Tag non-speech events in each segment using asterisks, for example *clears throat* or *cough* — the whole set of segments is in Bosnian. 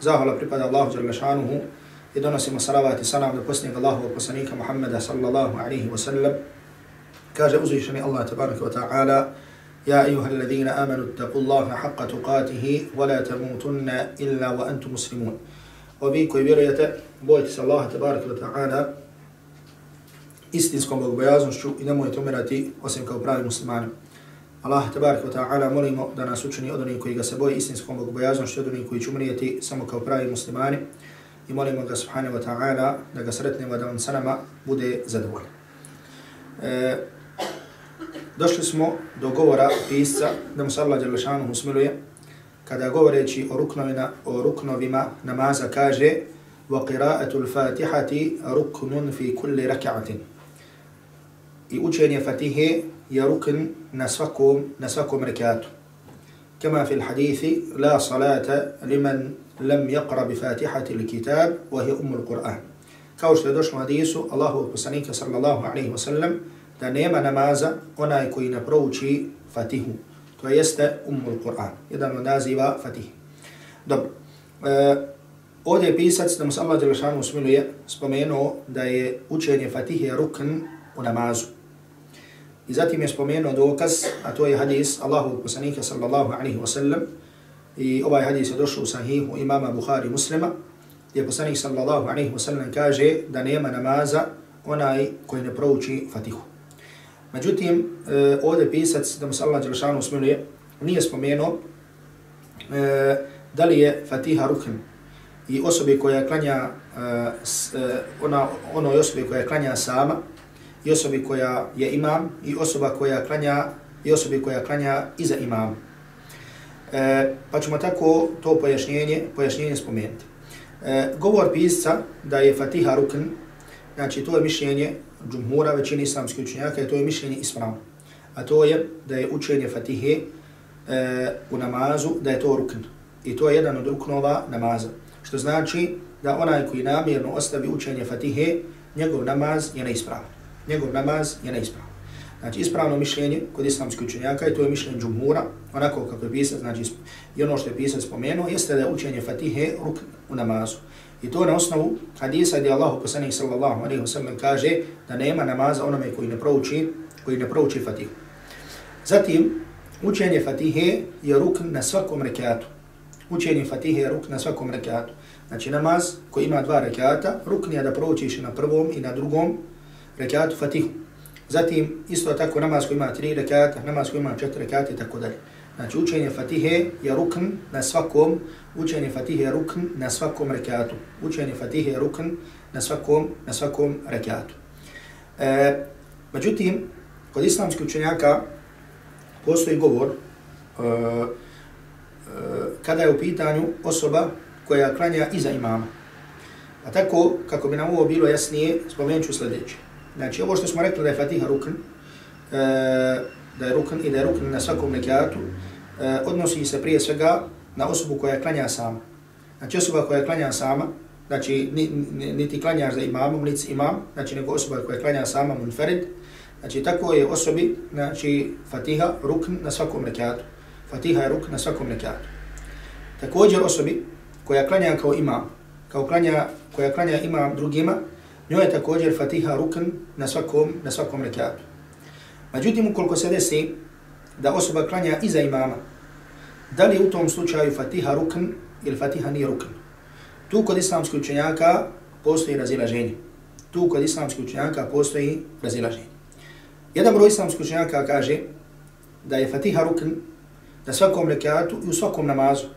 Zahvala pripada Allahu Jalla šanuhu i donosimo salavat i salam do posljednjeg Allahu poslanika Muhammeda sallallahu alaihi wa sallam. Kaže uzvišeni Allah tabaraka wa ta'ala يا أيها الذين آمنوا اتقوا الله حق تقاته ولا تموتن إلا وأنتم مسلمون وبي koji vjerujete, bojite se Allaha tabaraka wa ta'ala istinskom bogobojaznošću i nemojte umirati osim kao pravi muslimani. Allah tabarik wa ta'ala molimo da nas učini od onih koji ga se boje istinskom bogobojaznošću, od onih koji će umrijeti samo kao pravi muslimani i molimo ga subhanahu wa ta'ala da ga sretnemo da on sa nama bude zadovoljen. E, došli smo do govora pisca da mu se Allah Đalešanu usmiluje kada govoreći o ruknovima, o ruknovima namaza kaže وَقِرَاءَةُ الْفَاتِحَةِ رُكْنٌ فِي كُلِّ رَكَعَةٍ i učenje Fatihe je rukn na svakom, na svakom rekatu. Kama fil hadithi, la salata liman lam yaqra bi fatihati li kitab, wa hi umul Qur'an. Kao što je došlo u hadisu, Allahu poslanika sallallahu alaihi wasallam, da nema namaza onaj koji ne prouči Fatihu. To jeste umul Qur'an. Jedan od naziva Fatihi. Dobro. E, ovdje je pisac da mu se Allah Đelešanu smiluje spomenuo da je učenje Fatihe rukn u namazu. I zatim je spomenuo dokaz, a to je hadis Allahu poslanika sallallahu alaihi wa sallam. I ovaj hadis je došao u sahihu imama Bukhari muslima, gdje poslanik sallallahu alaihi wa sallam kaže da nema namaza onaj koji ne prouči fatihu. Međutim, e, ovdje pisac, da mu se Allah Đelšanu usmiluje, nije spomenuo e, da li je fatiha rukn i osobi koja klanja, e, e ona, onoj osobi koja klanja sama, i osobi koja je imam i osoba koja klanja i osobi koja klanja iza imam. E, pa ćemo tako to pojašnjenje, pojašnjenje spomenuti. E, govor pisca da je Fatiha rukn, znači to je mišljenje džumhura većini islamskih učenjaka i to je mišljenje ispravno. A to je da je učenje Fatihe e, u namazu, da je to rukn. I to je jedan od ruknova namaza. Što znači da onaj koji namjerno ostavi učenje Fatihe, njegov namaz je neispravan njegov namaz je neispravan. Znači, ispravno mišljenje kod islamskih učenjaka, i to je mišljenje džumhura, onako kako je pisat, znači, i ono što je pisat spomenuo, jeste da je učenje fatihe ruk u namazu. I to na osnovu hadisa gdje Allah poslanih sallallahu alaihi wa sallam kaže da nema namaza onome koji ne prouči, koji ne prouči fatihu. Zatim, učenje fatihe je ruk na svakom rekiatu. Učenje fatihe je ruk na svakom rekiatu. Znači, namaz koji ima dva rekiata, rukni je da proučiš na prvom i na drugom rekiatu fatihu. Zatim, isto tako namaz koji ima tri rekiata, namaz koji ima četiri rekiata i tako dalje. Znači, učenje fatihe je rukn na svakom, učenje fatihe je rukn na svakom rekiatu. Učenje fatihe je rukn na svakom, na svakom rekiatu. E, međutim, kod islamskih učenjaka postoji govor e, e, kada je u pitanju osoba koja klanja iza imama. A tako, kako bi nam ovo bilo jasnije, spomenut ću sljedeće. Znači, ovo što smo rekli da je Fatiha rukn, e, da je rukn i da je rukn na svakom rekiatu, e, odnosi se prije svega na osobu koja klanja sama. Znači, osoba koja klanja sama, znači, niti klanjaš za imamom, niti imam, znači, nego osoba koja klanja sama, munferid, znači, tako je osobi, znači, Fatiha rukn na svakom rekiatu. Fatiha je rukn na svakom rekiatu. Također osobi koja klanja kao imam, kao klanja, koja klanja imam drugima, Njoj je također Fatiha rukn na svakom, na svakom rekatu. Međutim, ukoliko se desi da osoba klanja iza imama, da li u tom slučaju Fatiha rukn ili Fatiha nije rukn? Tu kod islamskih učenjaka postoji razilaženje. Tu kod islamskih učenjaka postoji razilaženje. Jedan broj islamskih učenjaka kaže da je Fatiha rukn na svakom rekatu i u svakom namazu.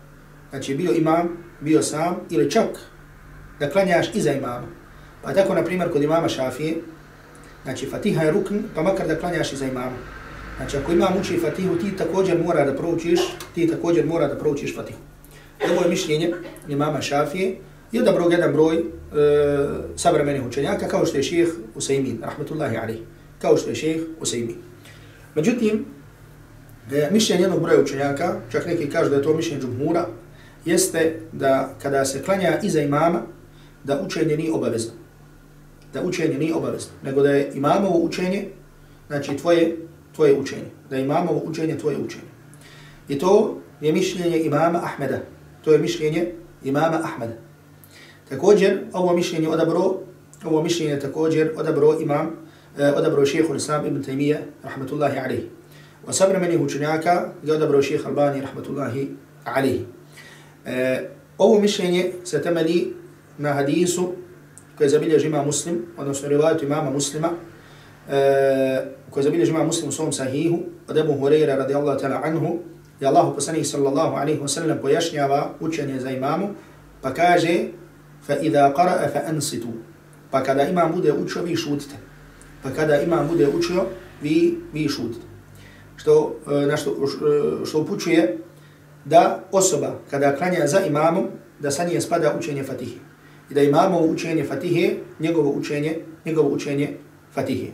Znači bio imam, bio sam ili čak da klanjaš iza imama. Pa tako, na primjer, kod imama Šafije, znači Fatiha je rukn, pa makar da klanjaš iza imama. Znači ako imam uči Fatihu, ti također mora da proučiš, ti također mora da proučiš Fatihu. Ovo je mišljenje imama Šafije, i broj, jedan broj e, savremenih učenjaka, kao što je šeheh Usaimin, rahmatullahi alih, kao što je šeheh Usaimin. Međutim, e, mišljenje jednog broja učenjaka, čak neki kažu da je to mišljenje džumhura, jeste da kada se klanja iza imama, da učenje nije obavezno. Da učenje nije obavezno, nego da je imamovo učenje, znači tvoje, tvoje učenje. Da je imamovo učenje tvoje učenje. I to je mišljenje imama Ahmeda. To je mišljenje imama Ahmeda. Također, ovo mišljenje odabro, ovo mišljenje također odabro imam, eh, odabro šehehu Islam ibn Taymiyyah, rahmatullahi alihi. Wa savremenih učenjaka ga odabro šehe Albani, rahmatullahi alihi. Eh, ovo mišljenje se temeli na hadisu koje zabilježi ima muslim, odnosno rivajatu imama muslima, e, koje zabilježi ima muslim u svom sahihu, od Ebu Hureyra radijallahu ta'ala anhu, je Allahu poslanih sallallahu alaihi wa sallam pojašnjava učenje za imamu, pa kaže, fa idha qara'a fa ansitu, pa kada imam bude učio, vi šutite. Pa kada imam bude učio, vi, vi šutite. Što, e, na što, što upućuje da osoba kada klanja za imamom, da sa nije spada učenje Fatihe i da imamo učenje Fatihe, njegovo učenje, njegovo učenje Fatihe.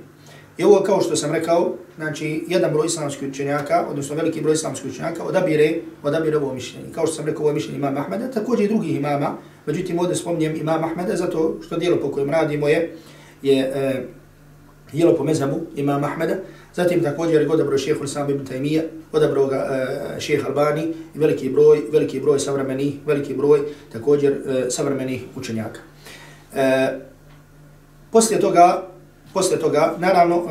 I ovo kao što sam rekao, znači jedan broj islamskih učenjaka, odnosno veliki broj islamskih učenjaka, odabire, odabire ovo mišljenje. Kao što sam rekao, ovo mišljenje imama Ahmeda, također i drugih imama, međutim ovdje spomnijem imama Ahmeda, zato što dijelo po kojem radimo je, je e, dijelo po mezamu imama Ahmeda, Zatim također je odabro šehehu Islam ibn Taymiyyah, odabro ga e, uh, šeheh Albani i veliki broj, veliki broj savremenih, veliki broj također uh, savremenih učenjaka. Uh, poslije toga, poslije toga, naravno, uh,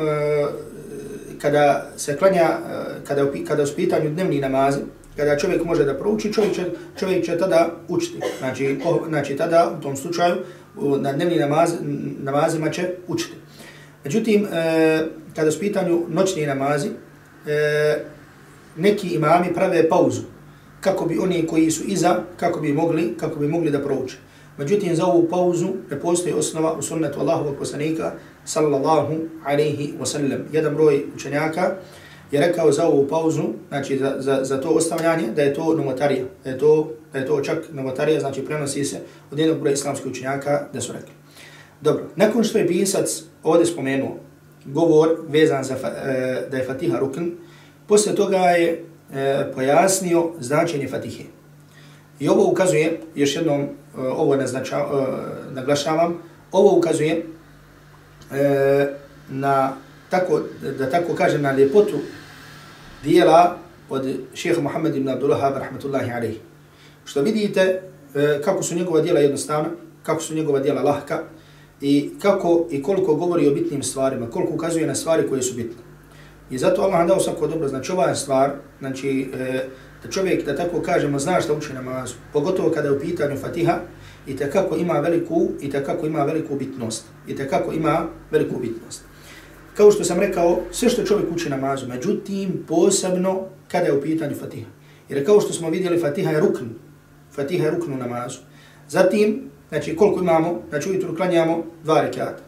kada se klanja, uh, kada, kada u pitanju dnevni namazi, kada čovjek može da prouči, čovjek će, čovjek će tada učiti. Znači, po, znači tada u tom slučaju na dnevni namaz, namazima će učiti. Međutim, e, kada su pitanju noćni namazi, e, neki imami prave pauzu kako bi oni koji su iza, kako bi mogli, kako bi mogli da prouče. Međutim, za ovu pauzu ne postoji osnova u sunnetu Allahovog poslanika, sallallahu alaihi wasallam. Jedan broj učenjaka je rekao za ovu pauzu, znači za, za, za to ostavljanje, da je to novotarija, da je to, da je to čak novotarija, znači prenosi se od jednog broja islamskih učenjaka da su rekli. Dobro, nakon što je pisac ovdje spomenuo govor vezan za e, da je Fatiha rukn, posle toga je e, pojasnio značenje Fatihe. I ovo ukazuje, još jednom e, ovo naznača, e, naglašavam, ovo ukazuje e, na, tako, da tako kažem, na ljepotu dijela od šeha Muhammed ibn Abdullahab, rahmatullahi alaihi. Što vidite e, kako su njegova dijela jednostavna, kako su njegova dijela lahka, i kako i koliko govori o bitnim stvarima, koliko ukazuje na stvari koje su bitne. I zato Allah dao svako dobro, znači ova stvar, znači e, da čovjek, da tako kažemo, zna šta uči namazu, pogotovo kada je u pitanju Fatiha, i kako ima veliku, i kako ima veliku bitnost, i kako ima veliku bitnost. Kao što sam rekao, sve što čovjek uči namazu, međutim, posebno kada je u pitanju Fatiha. Jer kao što smo vidjeli, Fatiha je rukn, Fatiha je rukn u namazu. Zatim, Znači, koliko imamo? Znači, ujutru klanjamo dva rekiata.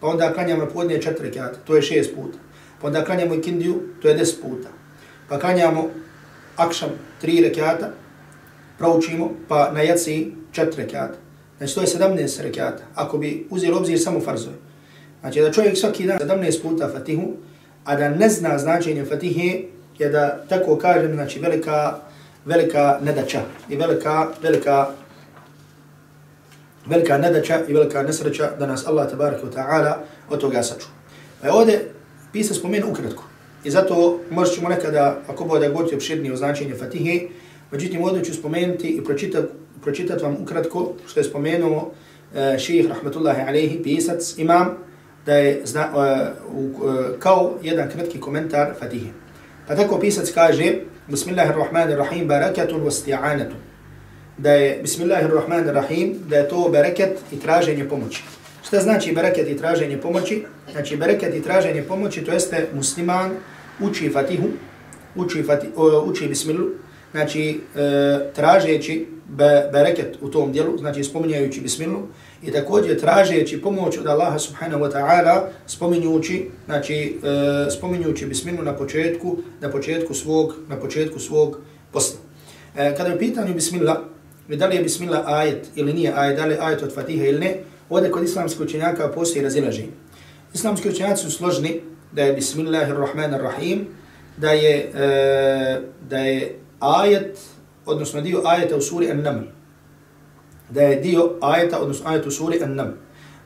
Pa onda klanjamo na podnije četiri rekiata, to je šest puta. Pa onda klanjamo ikindiju, to je deset puta. Pa klanjamo akšam tri rekiata, proučimo, pa na jaci četiri rekiata. Znači, to je sedamnest rekiata, ako bi uzeli obzir samo farzove. Znači, da čovjek svaki dan sedamnest puta fatihu, a da ne zna značenje fatihe, je da tako kažem, znači, velika, velika nedača i velika, velika velika nedaća i velika nesreća da nas Allah tabaraka wa ta'ala od toga saču. Pa je ovdje pisa spomenu ukratko. I zato možda ćemo nekada, ako bude govoriti opširnije o značenju Fatihe, međutim ovdje ću spomenuti i pročitati pročitat vam ukratko što je spomenuo e, uh, ših rahmatullahi alaihi, pisac, imam, da je zna, uh, uh, kao jedan kratki komentar Fatihe. Pa tako pisac kaže, Bismillahirrahmanirrahim, barakatun wa sti'anatun da je Bismillahirrahmanirrahim, da je to bereket i traženje pomoći. Šta znači bereket i traženje pomoći? Znači bereket i traženje pomoći, to jeste musliman uči fatihu, uči, fati, uči bismillu, znači e, tražeći be, bereket u tom dijelu, znači spominjajući bismillu, i također tražeći pomoć od Allaha subhanahu wa ta'ala, spominjući, znači e, spominjući bismillu na početku, na početku svog, na početku svog posla. E, kada je pitanju bismillah, da li je bismillah ajet ili nije ajet, da li je ajet od fatiha ili ne, ovdje kod islamskih učenjaka postoji razilaženje. Islamski učenjaci su složni da je bismillahirrahmanirrahim, da je, e, da je ajet, odnosno dio ajeta u suri An-Naml. Da je dio ajeta, odnosno ajet u suri An-Naml.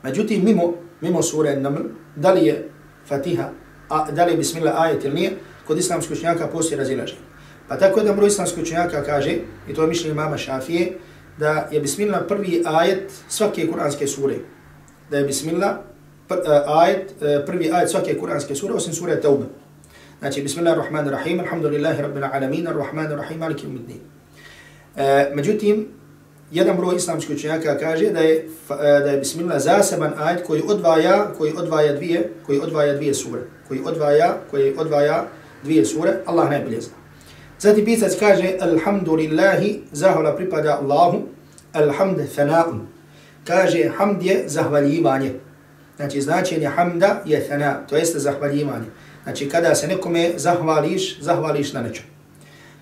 Međutim, mimo, mimo suri An-Naml, da li je fatiha, a, da li je bismillah ajet ili nije, kod islamskih učenjaka postoji razilaženje. Pa tako jedan broj islamskih učenjaka kaže, i to je mišljenje mama Šafije, da je bismillah prvi ajet svake kuranske sure. Da je bismillah pr, uh, ajet, uh, prvi ajet svake kuranske sure, osim sure Tauba. Znači, bismillahirrahmanirrahim, alhamdulillahi rabbil alamin, arrahmanirrahim, maliki umiddin. Uh, e, međutim, jedan broj islamskih učenjaka kaže da je, da je bismillah zaseban ajet koji odvaja, koji odvaja dvije, koji odvaja dvije sure. Koji odvaja, koji odvaja dvije sure, Allah najbolje zna. Zati pisac kaže, alhamdulillahi, zahvala pripada Allahu, alhamd thana'un. Kaže, hamd je zahvaljivanje. Znači, značenje hamda je thana, to jeste zahvaljivanje. Znači, kada se nekome zahvališ, zahvališ na nečem.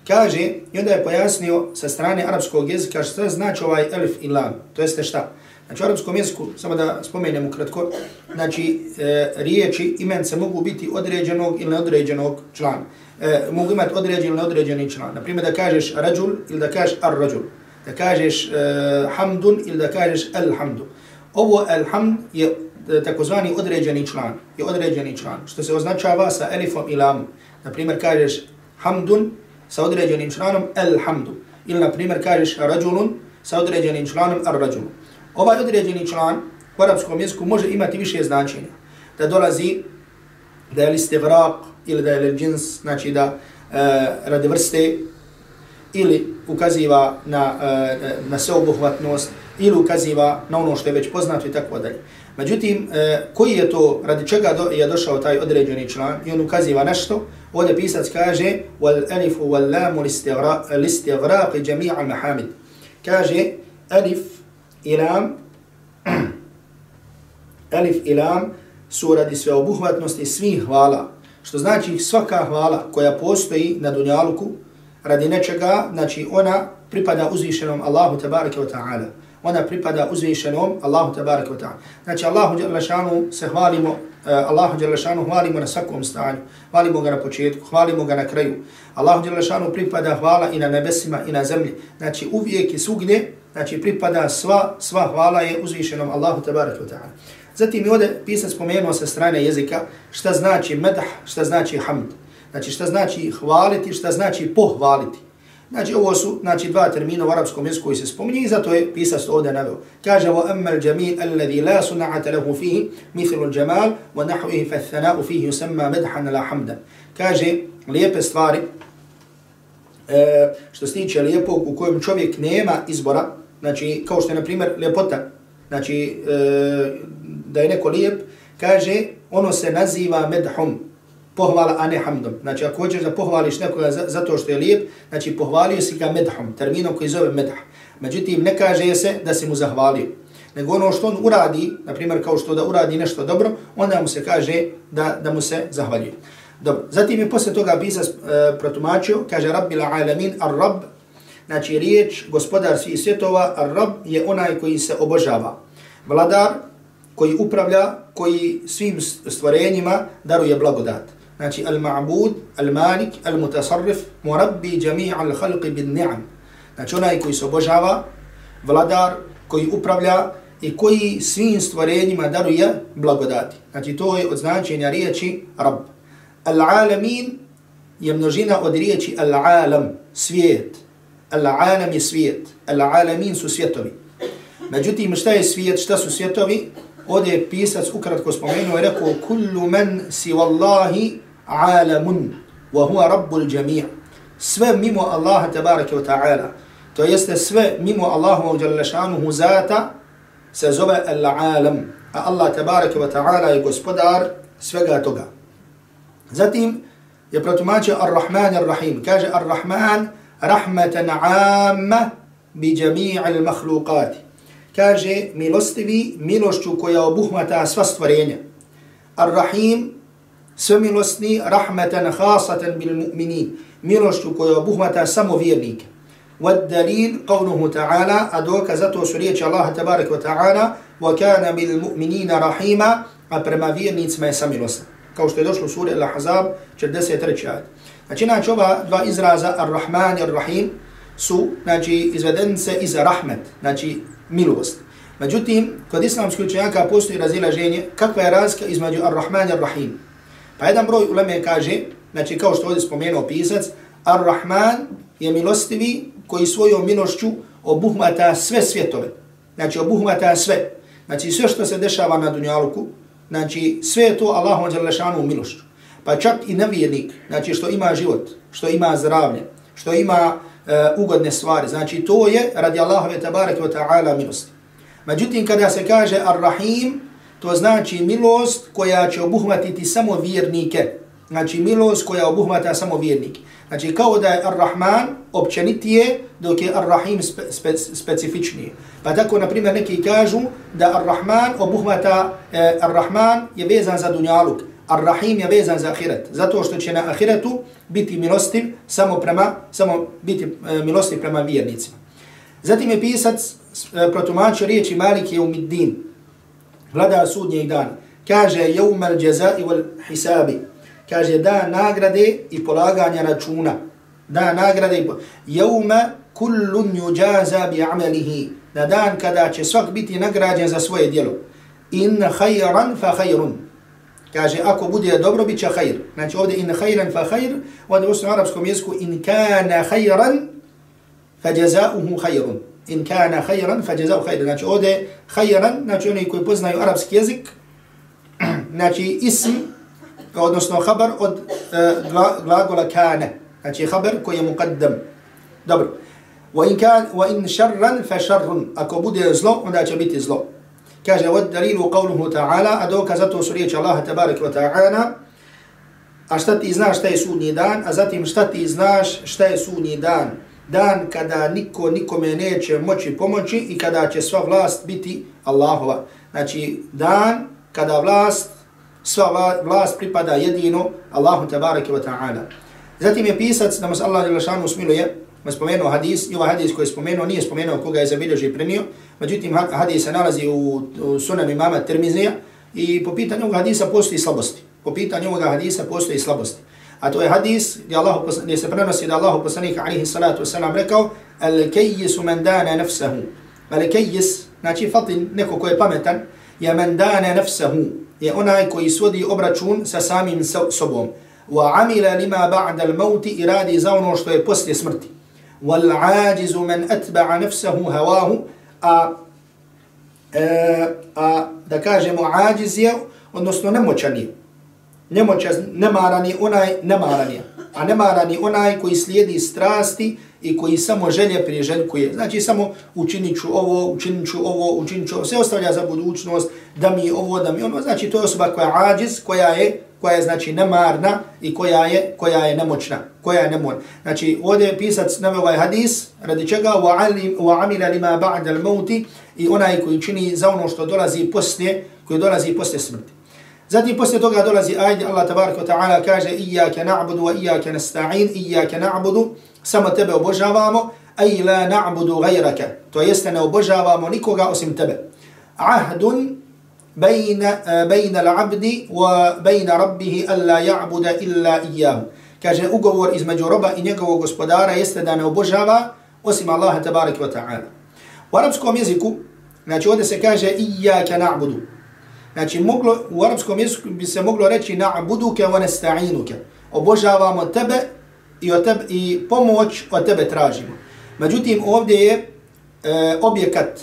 Kaže, i onda je pojasnio sa strane arapskog jezika što znači ovaj elif i lam, to jeste šta? Znači, u arapskom jeziku, samo da spomenem ukratko, znači, e, riječi, imence mogu biti određenog ili neodređenog člana e, mogu imati određen ili neodređeni član. Naprimjer, da kažeš rađul ili da kažeš ar-rađul. Da kažeš e, hamdun ili da kažeš al-hamdu. Ovo al-hamd je e, takozvani određeni član. Je određeni član. Što se označava sa elifom i lamom. Naprimjer, kažeš hamdun sa određenim članom al-hamdu. Ili, naprimjer, kažeš rađulun sa određenim članom ar-rađul. Ovaj određeni član u arapskom jeziku može imati više značenja. Da dolazi da je li stevraq ili da je li džins, znači da e, radi vrste ili ukaziva na, e, na sveobuhvatnost ili ukaziva na ono što je već poznato i tako dalje. Međutim, e, koji je to, radi čega do, je došao taj određeni član i on ukaziva nešto, ovdje pisac kaže wal alifu wal lamu listevraq jami'a mahamid. Kaže alif ilam *clears throat* alif ilam su radi sveobuhvatnosti svih hvala, što znači svaka hvala koja postoji na dunjaluku radi nečega, znači ona pripada uzvišenom Allahu tabaraka wa ta'ala. Ona pripada uzvišenom Allahu tabaraka wa ta'ala. Znači Allahu djelašanu se hvalimo, uh, Allahu djelašanu hvalimo na svakom stanju, hvalimo ga na početku, hvalimo ga na kraju. Allahu djelašanu pripada hvala i na nebesima i na zemlji. Znači uvijek i svugdje, znači pripada sva, sva hvala je uzvišenom Allahu tabaraka wa ta'ala. Zatim je ovdje pisac spomenuo sa strane jezika šta znači medah, šta znači hamd. Znači šta znači hvaliti, šta znači pohvaliti. Znači ovo su znači, dva termina u arapskom jeziku koji se spominje i zato je pisac ovdje naveo. Kaže wa amma al-jamil alladhi la sun'ata lahu fihi mithlu al-jamal wa nahwihi fa thana'u fihi yusamma madhan la hamdan. Kaže lijepe stvari e, što se tiče lijepog u kojem čovjek nema izbora, znači kao što je na primjer ljepota, znači e, da je neko lijep, kaže ono se naziva medhum, pohvala, a ne hamdom. Znači ako hoćeš da pohvališ nekoga zato što je lijep, znači pohvalio si ga medhum, terminom koji zove medh. Međutim, ne kaže se da si mu zahvalio. Nego ono što on uradi, na primjer kao što da uradi nešto dobro, onda mu se kaže da, da mu se zahvaljuje. Dobro. Zatim je posle toga pisac e, protumačio, kaže Rabbil alamin ar-rab, znači riječ gospodar svih svjetova, ar-rab je onaj koji se obožava. Vladar, koji upravlja, koji svim stvorenjima daruje blagodat. Znači, al-ma'bud, al-malik, al-mutasarrif, murabbi jami' al-khalqi bin ni'am. Znači, onaj koji se obožava, vladar, koji upravlja i koji svim stvorenjima daruje blagodati. Znači, to je od značenja riječi rab. Al-alamin je množina od riječi al-alam, svijet. Al-alam je svijet. Al-alamin su svjetovi. Međutim, šta je svijet, šta su svjetovi? Ovdje je pisac ukratko spomenuo i rekao kullu men si wallahi alamun wa huwa rabbul jami' sve mimo Allaha tabaraka wa ta'ala to jeste sve mimo Allahu dželešanuhu zata, se zove Al-Alam, a Allah tabaraka wa ta'ala je gospodar svega toga. Zatim je protumačio Ar-Rahman Ar-Rahim. Kaže Ar-Rahman rahmatan amma bi jami'i al-makhluqat. kaže milostivi milošću koja obuhmata sva stvorenja. Ar-Rahim, sve milostni, rahmeten, hasaten bil mu'minin. milošću koja obuhmata samo vjernike. Vad-dalil, qavnuhu ta'ala, a doka za to su riječi Allaha tabarak wa ta'ala, wa kana bil mu'minina rahima, a prema vjernicima je samilostan. Kao što je došlo u suri Al-Hazab, 43. ajde. Znači, znači, ova dva izraza, Ar-Rahman i Ar-Rahim, su, znači, izvedenice iz Rahmet, znači, milost. Međutim, kod islamskih učenjaka postoji razilaženje kakva je razlika između Ar-Rahman i Ar-Rahim. Pa jedan broj uleme kaže, znači kao što ovdje spomenuo pisac, Ar-Rahman je milostivi koji svojom milošću obuhmata sve svjetove. Znači obuhmata sve. Znači sve što se dešava na Dunjaluku, znači sve je to Allahom Đalešanu u milošću. Pa čak i nevjernik, znači što ima život, što ima zdravlje, što ima uh, Eh, ugodne stvari, znači to je radi Allahove tabarak wa ta'ala milosti. Međutim, kada se kaže Ar-Rahim, to znači milost koja će obuhvatiti samo vjernike. Znači milost koja obuhvata samo vjernike. Znači kao da je Ar-Rahman općenitije, dok je Ar-Rahim spe, spe, specifičnije. Pa tako, na primjer, neki kažu da Ar-Rahman obuhvata, eh, Ar-Rahman je vezan za dunjaluk, Ar-Rahim je vezan za ahiret. Zato što će na ahiretu biti milostiv samo prema, samo biti e, milostiv prema vjernicima. Zatim je pisac e, protumačio riječi Malik je umiddin, vlada sudnjeg dana. Kaže, jeumal jazai wal hisabi, kaže da nagrade i polaganja računa. Da nagrade i polaganja. Jevme kullun yujaza bi amalihi. Na dan kada će svak biti nagrađen za svoje djelo. In khayran fa hajrun Kaže, ako bude dobro, bit će hajr. Znači ovdje in hajran fa hajr, ovdje u arapskom jeziku in kana hajran fa jazauhu hajrun. In kana hajran fa jazauhu hajrun. Znači ovdje hajran, znači oni koji poznaju arapski jezik, *clears throat* znači ism odnosno habar od uh, glagola kana. Znači habar koji je muqaddam. Dobro. Wa in kan wa in sharran fa sharrun. Ako bude zlo, onda će biti zlo. Kaže od dalilu qavluhu ta'ala, a dokaz zato su riječi Allah tabarak wa ta'ala, a šta ti znaš šta je sudnji dan, a zatim šta ti znaš šta je sudnji dan. Dan kada niko nikome neće moći pomoći i kada će sva vlast biti Allahova. Znači dan kada vlast sva vlast pripada jedino Allahu tabaraka wa ta'ala. Zatim je pisac da mas Allah ilašanu smiluje, ma spomenuo hadis, i ovaj hadis koji je spomenuo, nije spomenuo koga je zabilježio i prenio, međutim hadis se nalazi u, u sunan imama Tirmizija i po pitanju ovog hadisa postoji slabosti. Po pitanju ovog hadisa postoji slabosti. A to je hadis gdje, Allah, gdje se prenosi da Allah poslanik alihi salatu wasalam rekao Al-kejis man dana nafsahu. Al-kejis, znači fatin neko ko je pametan, je man dana nafsahu je onaj koji svodi obračun sa samim sobom. Wa amila lima ba'da al-maut iradi za ono što je poslije smrti. Wal ajizu man atba'a nafsahu hawahu a, e, a da kažemo ajiz je odnosno nemoćan je. Nemoćan, nemaran je onaj nemaran je. A nemaran je onaj koji slijedi strasti i koji samo želje priželjkuje. Znači samo učinit ću ovo, učinit ću ovo, učinit ću ovo, sve ostavlja za budućnost, da mi ovo, da mi ono. Znači to je osoba koja je ađiz, koja je, koja je znači nemarna i koja je, koja je nemoćna, koja je nemoćna. Znači ovdje je pisac naveo ovaj hadis, radi čega wa amila lima ba'da al-mauti i onaj koji čini za ono što dolazi poslije, koji dolazi poslije smrti. Zatim poslije toga dolazi ajde Allah tabaraka wa ta'ala kaže iyyaka na'budu wa iyyaka nasta'in, iyyaka na'budu, samo tebe obožavamo, aj la na'budu ghayraka to jeste ne obožavamo nikoga osim tebe. Ahdun بين بين العبد وبين ربه الا alla الا illa iyahu. Kaže, ugovor između roba i njegovog gospodara jeste da ne obožava osim Allaha tabaraka wa ta'ala. U arapskom jeziku, znači ovdje se kaže Iyaka na'budu, Znači, moglo, u arapskom jeziku bi se moglo reći na'buduke wa nasta'inuke. Obožavamo tebe i, od tebe, i pomoć od tebe tražimo. Međutim, ovdje je e, objekat,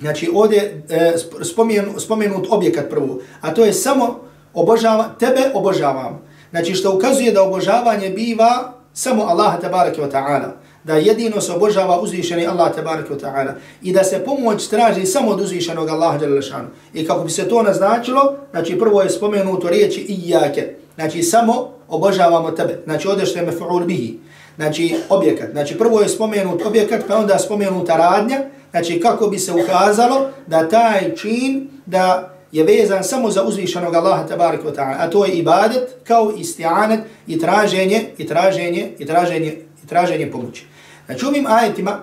znači ovdje e, spomen, spomenut objekat prvo, a to je samo obožava, tebe obožavam. Znači, što ukazuje da obožavanje biva samo Allaha tabaraka wa ta'ala. da jedino se obožava uzvišeni Allah tabaraka wa ta'ala i da se pomoć traži samo od uzvišenog Allaha djelašanu. I kako bi se to naznačilo, znači prvo je spomenuto riječi ijake, znači samo obožavamo tebe, znači ovdje što je mefu'ul bihi, znači objekat, znači prvo je spomenut objekat, pa onda spomenuta radnja, znači kako bi se ukazalo da taj čin, da je vezan samo za uzvišenog Allaha tabarik wa ta'ala, a to je ibadet kao isti'anet i traženje, i traženje, i traženje, i traženje pomoći. Znači ovim ajetima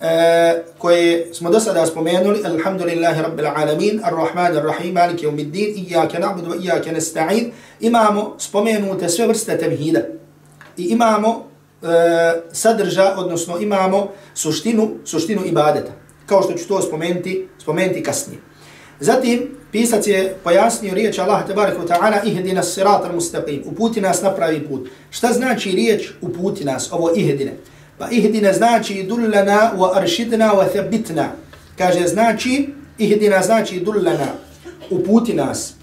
e, koje smo do sada spomenuli, alhamdulillahi rabbil alamin, ar-Rahman ar-Rahim, maliki umiddin, iyaka na'budu wa iyaka nasta'in, imamo spomenute sve vrste tevhida i imamo e, sadrža, odnosno imamo suštinu, suštinu ibadeta, kao što ću to spomenuti, spomenuti kasnije. Zatim, pisac je pojasnio riječ Allah tabarak wa ta'ala ihdina sirat al-mustaqim, uputi nas na pravi put. Šta znači riječ uputi nas, ovo ihdine? Pa ihdina znači dullana wa arshidna wa thabitna. Kaže znači, ihdina znači dullana, uputi nas.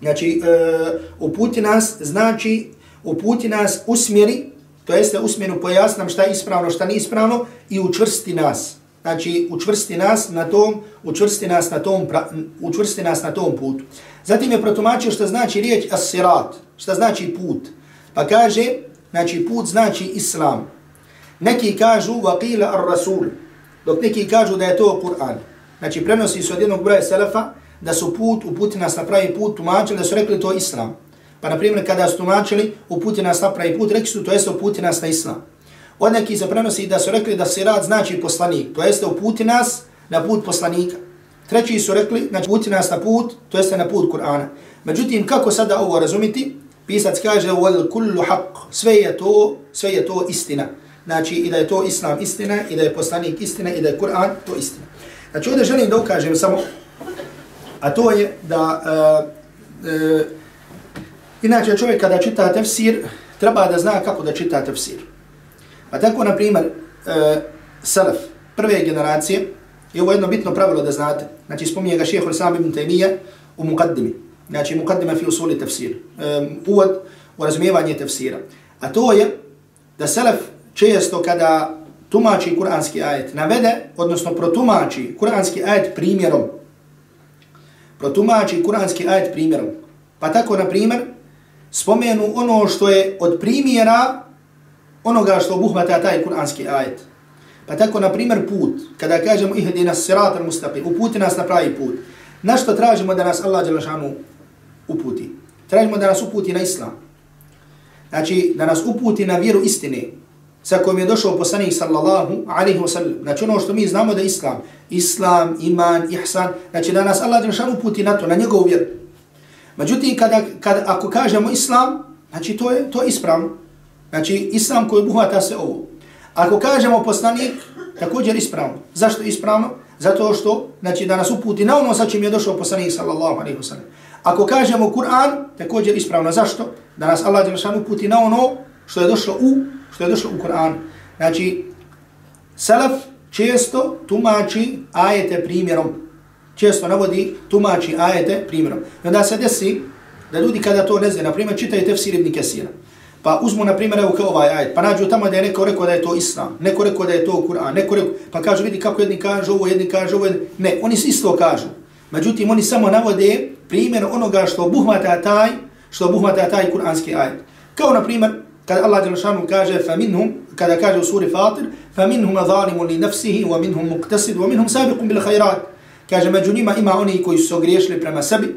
Znači, uh, uputi nas znači, uputi nas usmjeri, to jeste usmjenu pojasnam šta je ispravno, šta nije ispravno i učvrsti nas. Znači, učvrsti nas na tom, učvrsti nas na tom, učvrsti nas na tom putu. Zatim je protumačio šta znači riječ as-sirat, šta znači put. Pa kaže, znači put znači islam. Neki kažu vaqila ar-rasul, dok neki kažu da je to Kur'an. Znači, prenosi se od jednog broja selefa da su put, uputi nas na pravi put, tumačili da su rekli to islam. Pa, na primjer, kada su tumačili uputi nas na pravi put, rekli su to jeste uputi nas na islam. Od neki se prenosi da su rekli da sirat znači poslanik, to jeste uputi nas na put poslanika. Treći su rekli, znači uputi nas na put, to jeste na put Kur'ana. Međutim, kako sada ovo razumiti? Pisac kaže, wal kullu haq, sve je to, sve je to istina. Znači, i da je to islam istina, i da je poslanik istina, i da je Kur'an to istina. Znači, ovdje želim da ukažem samo, a to je da, uh, uh, inače čovjek kada čita tefsir, treba da zna kako da čita tefsir. Pa tako, na primjer, e, Salaf, prve generacije, je ovo jedno bitno pravilo da znate. Znači, spominje ga šehol sam ibn Taymiye u Muqaddimi, Znači, Muqaddima fi usuli tefsir. Um, uvod u razumijevanje tefsira. A to je da Salaf često kada tumači kuranski ajet navede, odnosno protumači kuranski ajet primjerom. Protumači kuranski ajet primjerom. Pa tako, na primjer, spomenu ono što je od primjera onoga što obuhvata taj kuranski ajet. Pa tako, na primjer, put, kada kažemo ihdi nas sirat al mustaqim, uputi nas na pravi put. Na što tražimo da nas Allah Đelešanu uputi? Tražimo da nas uputi na islam. Znači, da nas uputi na vjeru istine, sa kojom je došao poslanik sallallahu alaihi wa sallam. Znači, ono što mi znamo da islam, islam, iman, ihsan, znači da nas Allah Đelešanu uputi na to, na njegovu vjeru. Međutim, kada, kada, ako kažemo islam, znači to je, to je ispravno. Znači, islam koji obuhvata se ovo. Ako kažemo poslanik, također ispravno. Zašto ispravno? Zato što, znači, da nas uputi na ono sa čim je došao poslanik, sallallahu alaihi wa. Ako kažemo Kur'an, također ispravno. Zašto? Da nas Allah Đelešan uputi na ono što je došlo u, što je došlo u Kur'an. Znači, Salaf često tumači ajete primjerom. Često navodi tumači ajete primjerom. I onda se desi da ljudi kada to ne zna, na primjer, čitaju tefsir ibn Kesira. Pa uzmu na primjer evo kao ovaj ajet, pa nađu tamo da je neko rekao da je to Islam, neko rekao da je to Kur'an, neko rekao, pa kažu vidi kako jedni kažu ovo, jedni kažu ovo, jedni... ne, oni isto kažu. Međutim, oni samo navode primjer onoga što obuhvata taj, što obuhvata taj kur'anski ajet. Kao na primjer, kada Allah Đelšanu kaže, fa minhum, kada kaže u suri Fatir, fa minhum zalimu li nafsihi, wa minhum muqtasid, wa minhum sabiqum bil khairat. Kaže, među njima ima oni koji su ogriješili prema sebi,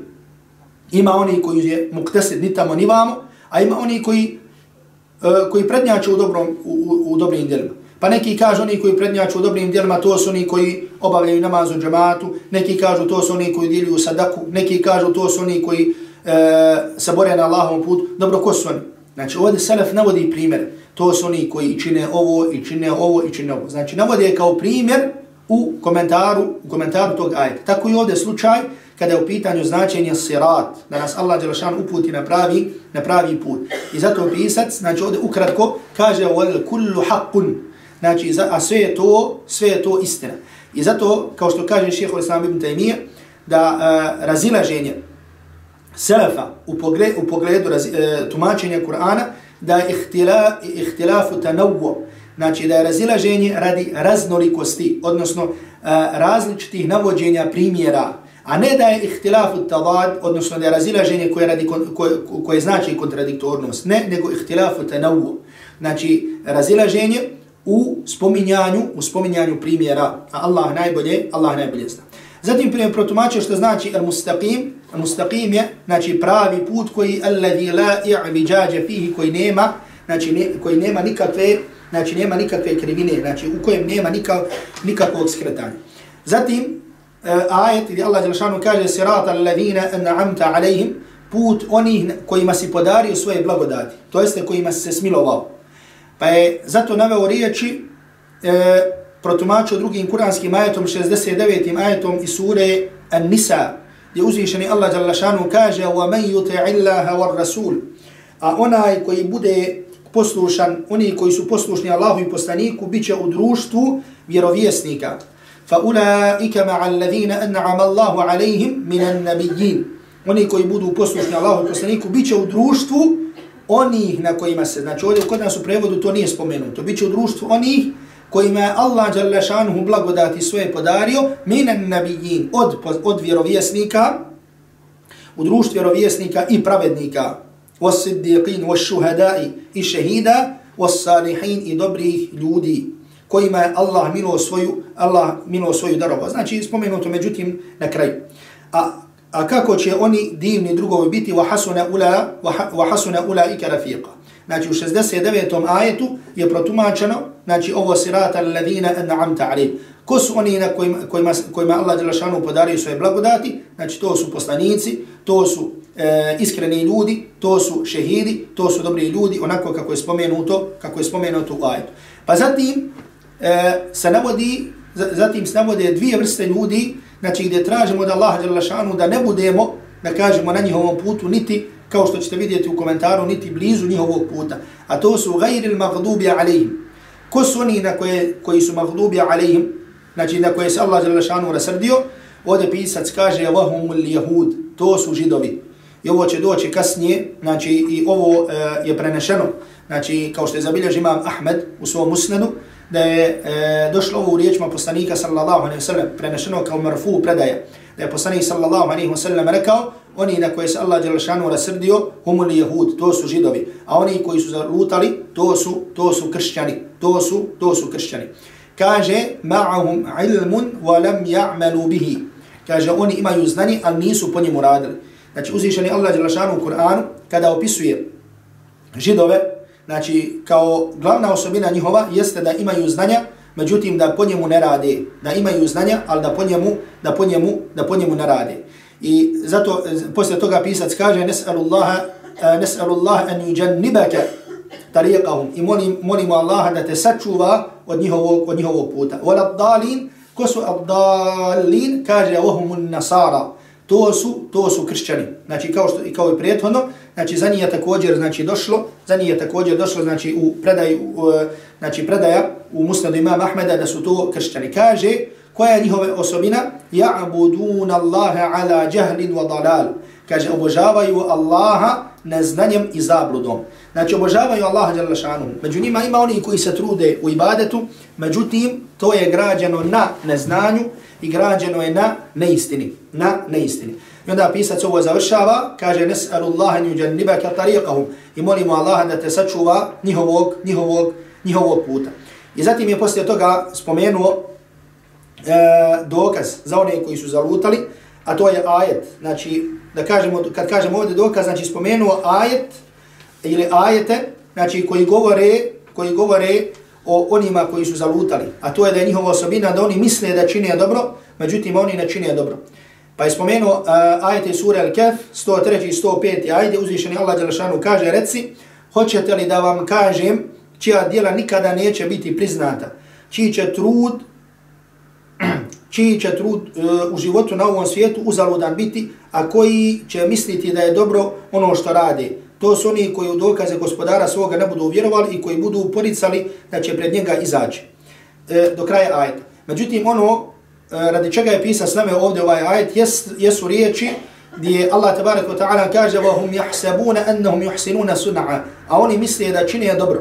ima oni koji je muktasid ni tamo, ni vamo, a ima oni koji Eh, koji prednjače u, dobrom, u, u, dobrim djelima. Pa neki kažu oni koji prednjaču u dobrim djelima, to su oni koji obavljaju namaz u džematu, neki kažu to su oni koji diljuju sadaku, neki kažu to su oni koji e, se bore na Allahom put. Dobro, ko su oni? Znači, ovdje Selef navodi primjer. To su oni koji čine ovo i čine ovo i čine ovo. Znači, navodi kao primjer u komentaru, u komentaru tog ajeta. Tako i ovdje slučaj, kada je u pitanju značenja sirat, da nas Allah Đelešan uputi na pravi, na pravi put. I zato pisac, znači ovdje ukratko, kaže wal kullu haqqun, znači a sve je to, sve je to istina. I zato, kao što kaže šeho Islam ibn Taymiye, da uh, razilaženje selefa u, pogled, u pogledu raz, uh, e, tumačenja Kur'ana, da je ihtilafu tanavu, znači da je razilaženje radi raznolikosti, odnosno uh, različitih navođenja primjera, a ne da je ihtilaf tavad, odnosno da je razilaženje koje, radi, koje, koje znači kontradiktornost, ne, nego ihtilaf tanavu. Znači, razilaženje u spominjanju, u spominjanju primjera, a Allah najbolje, Allah najbolje zna. Zatim prije protumačio što znači al-mustaqim. Al-mustaqim je znači pravi put koji alladhi la i'vijaja fihi koji nema, znači ne, koji nema nikakve, znači nema nikakve krivine, znači u kojem nema nikak, nikakvog skretanja. Zatim ajet gdje Allah dželešanu kaže sirata alladhina an'amta alejhim put onih kojima si podario svoje blagodati, to jeste kojima si se smilovao. Pa je zato naveo riječi e, protumačio drugim kuranskim ajetom, 69. ajetom iz sure An-Nisa, gdje uzvišeni Allah Đalašanu kaže وَمَنْ يُتَعِ اللَّهَ وَالرَّسُولِ A onaj koji bude poslušan, oni koji su poslušni Allahu i poslaniku, bit će u društvu vjerovjesnika. فَأُولَٰئِكَ مَعَ الَّذِينَ أَنْعَمَ اللَّهُ عَلَيْهِمْ مِنَ النَّبِيِّينَ Oni koji budu poslušni Allahu i poslaniku, bit će u društvu onih na kojima se, znači ovdje kod nas u prevodu to nije spomenuto, bit će u društvu onih kojima je Allah Đalešanuhu blagodati svoje podario, minan nabijin, od, od vjerovjesnika, u društvu vjerovjesnika i pravednika, was siddiqin, was šuhadai i šehida, was salihin i dobrih ljudi, kojima je Allah milo svoju, Allah milo svoju darovo. Znači, spomenuto međutim na kraju. A A kako će oni divni drugovi biti wa hasuna ula wa hasuna ulaika. Znači u 69. ajetu je protumačeno, znači ovo sirata alladhina an'amta alayhim. Ko su oni na kojima, kojima, kojima Allah dželle podario svoje blagodati? Znači to su poslanici, to su e, iskreni ljudi, to su šehidi, to su dobri ljudi, onako kako je spomenuto, kako je spomenuto u ajetu. Pa zatim e, se navodi, zatim se navode dvije vrste ljudi, znači gdje tražimo da Allah šanu da ne budemo, da kažemo na njihovom putu, niti, kao što ćete vidjeti u komentaru, niti blizu njihovog puta. A to su gajril maghdubi alejim. Ko su oni na koje, koji su magdubi alaihim, znači na koje se Allah šanu rasrdio, ovdje pisac kaže vahum jehud, to su židovi. I ovo će doći kasnije, znači i ovo e, je prenešeno, znači kao što je zabilježi imam Ahmed u svom musnedu, da je e, došlo ovo u riječima poslanika sallallahu alaihi wa sallam prenešeno kao marfu predaje. Da je poslanik sallallahu alaihi wa sallam rekao, oni na koje se Allah Đelšanu rasrdio, humuli jehud, to su židovi. A oni koji su zalutali, to su, to su kršćani. To su, to su kršćani. Kaže, ma'ahum ilmun wa lam ya'malu bihi. Kaže, oni imaju znanje, ali nisu po njemu radili. Znači, uzvišeni Allah Đelšanu u Kur'anu, kada opisuje židove, znači kao glavna osobina njihova jeste da imaju znanja, međutim da po njemu ne rade, da imaju znanja, ali da po njemu, da po njemu, da po njemu ne rade. I zato e, posle toga pisac kaže nes'alullaha e, nes'alullaha an yujannibaka tariqahum i molim molimo Allaha da te sačuva od njihovog od njihovog puta. Wala dalin ko su abdalin kaže ohumun nasara to su to su kršćani. Znači kao što i kao i prethodno, znači za njih je također znači došlo, za njih je također došlo znači u predaj u, e, znači predaja u Musnadu imama Ahmeda da su to kršćani. Kaže koja je njihova osobina? Ja'budun Allaha ala jahlin wa dalal. Kaže obožavaju Allaha neznanjem i zabludom. Znači obožavaju Allaha dželle šanu. Među njima ima oni koji se trude u ibadetu, međutim to je građeno na neznanju i građeno je na neistini. Na neistini. I onda pisac ovo završava, kaže Nes'alu Allaha nju džannibaka tariqahum i molimo Allaha da te sačuva njihovog, njihovog, njihovog puta. I zatim je poslije toga spomenuo e, dokaz za one koji su zalutali, a to je ajet. Znači, da kažemo, kad kažemo ovdje dokaz, znači spomenuo ajet ili ajete, znači koji govore, koji govore o onima koji su zalutali. A to je da je njihova osobina da oni misle da čine dobro, međutim oni ne čine dobro. Pa je spomenuo uh, ajete sura Al-Kef, 103. i 105. ajde, uzvišeni Allah Đelešanu kaže, reci, hoćete li da vam kažem čija djela nikada neće biti priznata, čiji će trud, *clears throat* čiji će trud uh, u životu na ovom svijetu uzaludan biti, a koji će misliti da je dobro ono što radi. To su oni koji u dokaze gospodara svoga ne budu uvjerovali i koji budu uporicali da će pred njega izaći. E, do kraja ajta. Međutim, ono Eh, radi čega je pisa s nama ovdje ovaj ajet, jes, jesu riječi gdje Allah tabarak wa ta'ala kaže وَهُمْ يَحْسَبُونَ أَنَّهُمْ يُحْسِنُونَ سُنَعَ A oni misle da čine je dobro.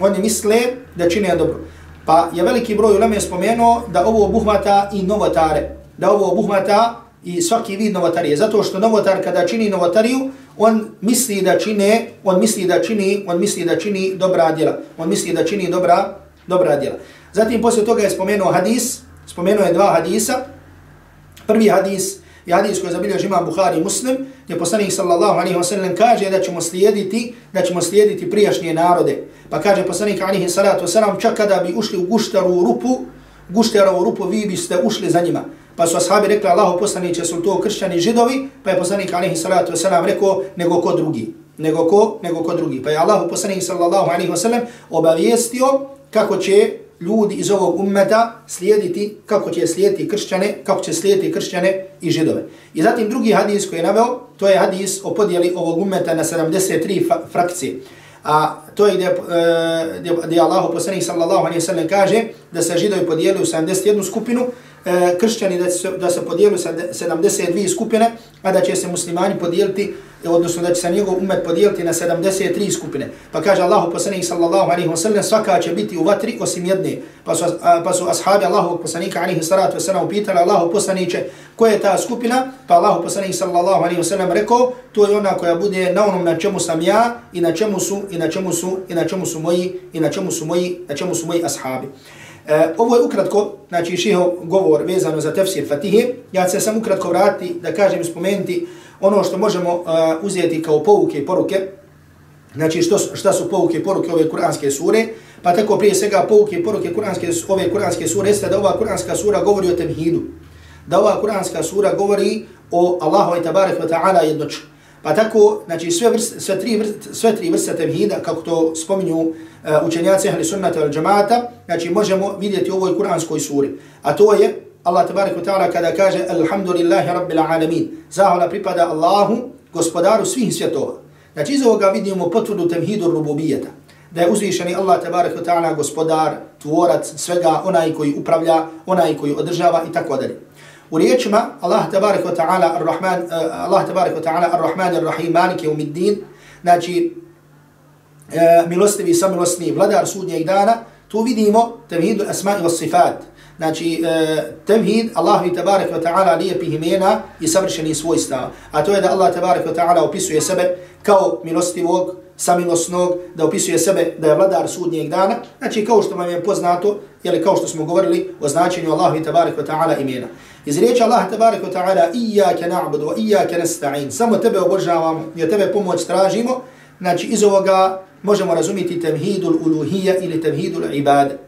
Oni misle da čine je dobro. Pa je veliki broj u Leme spomenuo da ovo obuhvata i novotare. Da ovo obuhvata i svaki vid novotarije. Zato što novotar kada čini novotariju, on misli da čini, on misli da čini, on misli da čini dobra djela. On misli da čini dobra, dobra djela. Zatim poslije toga je spomenuo hadis, spomenuo je dva hadisa. Prvi hadis je hadis koji je zabilio žima i muslim, gdje poslanik sallallahu alaihi wa sallam kaže da ćemo slijediti, da ćemo slijediti prijašnje narode. Pa kaže poslanik alaihi salatu wa sallam, čak kada bi ušli u guštaru rupu, guštaru rupu, vi biste ušli za njima. Pa su ashabi rekli, Allahu poslaniće su to kršćani židovi, pa je poslanik alaihi salatu wa sallam rekao, nego ko drugi. Nego ko, nego ko drugi. Pa je Allahu poslanik sallallahu alaihi wa sallam obavijestio kako će ljudi iz ovog ummeta slijediti, kako će slijediti kršćane, kako će slijediti kršćane i židove. I zatim drugi hadis koji je naveo, to je hadis o podijeli ovog ummeta na 73 frakcije. A to je gdje, e, gdje, gdje Allah poslanih sallallahu alaihi sallam kaže da se židovi podijeli u 71 skupinu, e, kršćani da se, da se podijeli 72 skupine, a da će se muslimani podijeliti, odnosno da će se njegov umet podijeliti na 73 skupine. Pa kaže Allahu poslanik sallallahu alaihi wa sallam, svaka će biti u vatri osim jedne. Pa su, a, pa su ashabi Allahu poslanika alaihi salatu wa sallam upitali Allahu poslaniće koja je ta skupina, pa Allahu poslanik sallallahu alaihi wa sallam rekao, to je ona koja bude na onom na čemu sam ja i na čemu su, i na čemu su, i na čemu su moji, i na čemu su moji, na čemu su moji ashabi. E, ovo je ukratko, znači šiho govor vezano za tefsir Fatihe. Ja se sam ukratko vratiti da kažem spomenuti ono što možemo uh, uzeti kao pouke i poruke. Znači što, šta su pouke i poruke ove kuranske sure. Pa tako prije svega pouke i poruke kuranske, ove kuranske sure jeste da ova kuranska sura govori o temhidu. Da ova kuranska sura govori o Allahu i tabarek wa ta'ala jednoću. Pa tako, znači sve, vrst, sve, tri, vrste, sve tri vrste tevhida, kako to spominju uh, učenjaci ahli sunnata al džamata, znači možemo vidjeti u ovoj kuranskoj suri. A to je Allah tabarik wa ta'ala kada kaže Alhamdulillahi rabbil alamin. Zahvala pripada Allahu, gospodaru svih svjetova. Znači iz ovoga vidimo potvrdu tevhidu rububijeta. Da je uzvišeni Allah tabarik wa ta'ala gospodar, tvorac svega, onaj koji upravlja, onaj koji održava i tako dalje. U riječima Allah tabarik wa ta'ala ar-Rahman, uh, Allah tabarik wa ta'ala ar-Rahman ar-Rahim malik je umiddin, znači uh, milostivi i samilostni vladar sudnjeg dana, tu vidimo tevhidu asma i sifat. Znači, uh, tevhid Allah i tabarik wa ta'ala lijepih imena i savršeni svojstava. A to je da Allah tabarik wa ta'ala opisuje sebe kao milostivog, samilosnog, da opisuje sebe da je vladar sudnjeg dana. Znači, kao što vam je poznato, ili kao što smo govorili o značenju Allah i tabarik wa ta'ala imena. Iz riječi Allah tabarik wa ta'ala Iyake na'budu wa iyake nasta'in. Samo tebe obožavamo i od tebe pomoć tražimo. Znači iz ovoga možemo razumjeti temhidul uluhija ili temhidul ibad.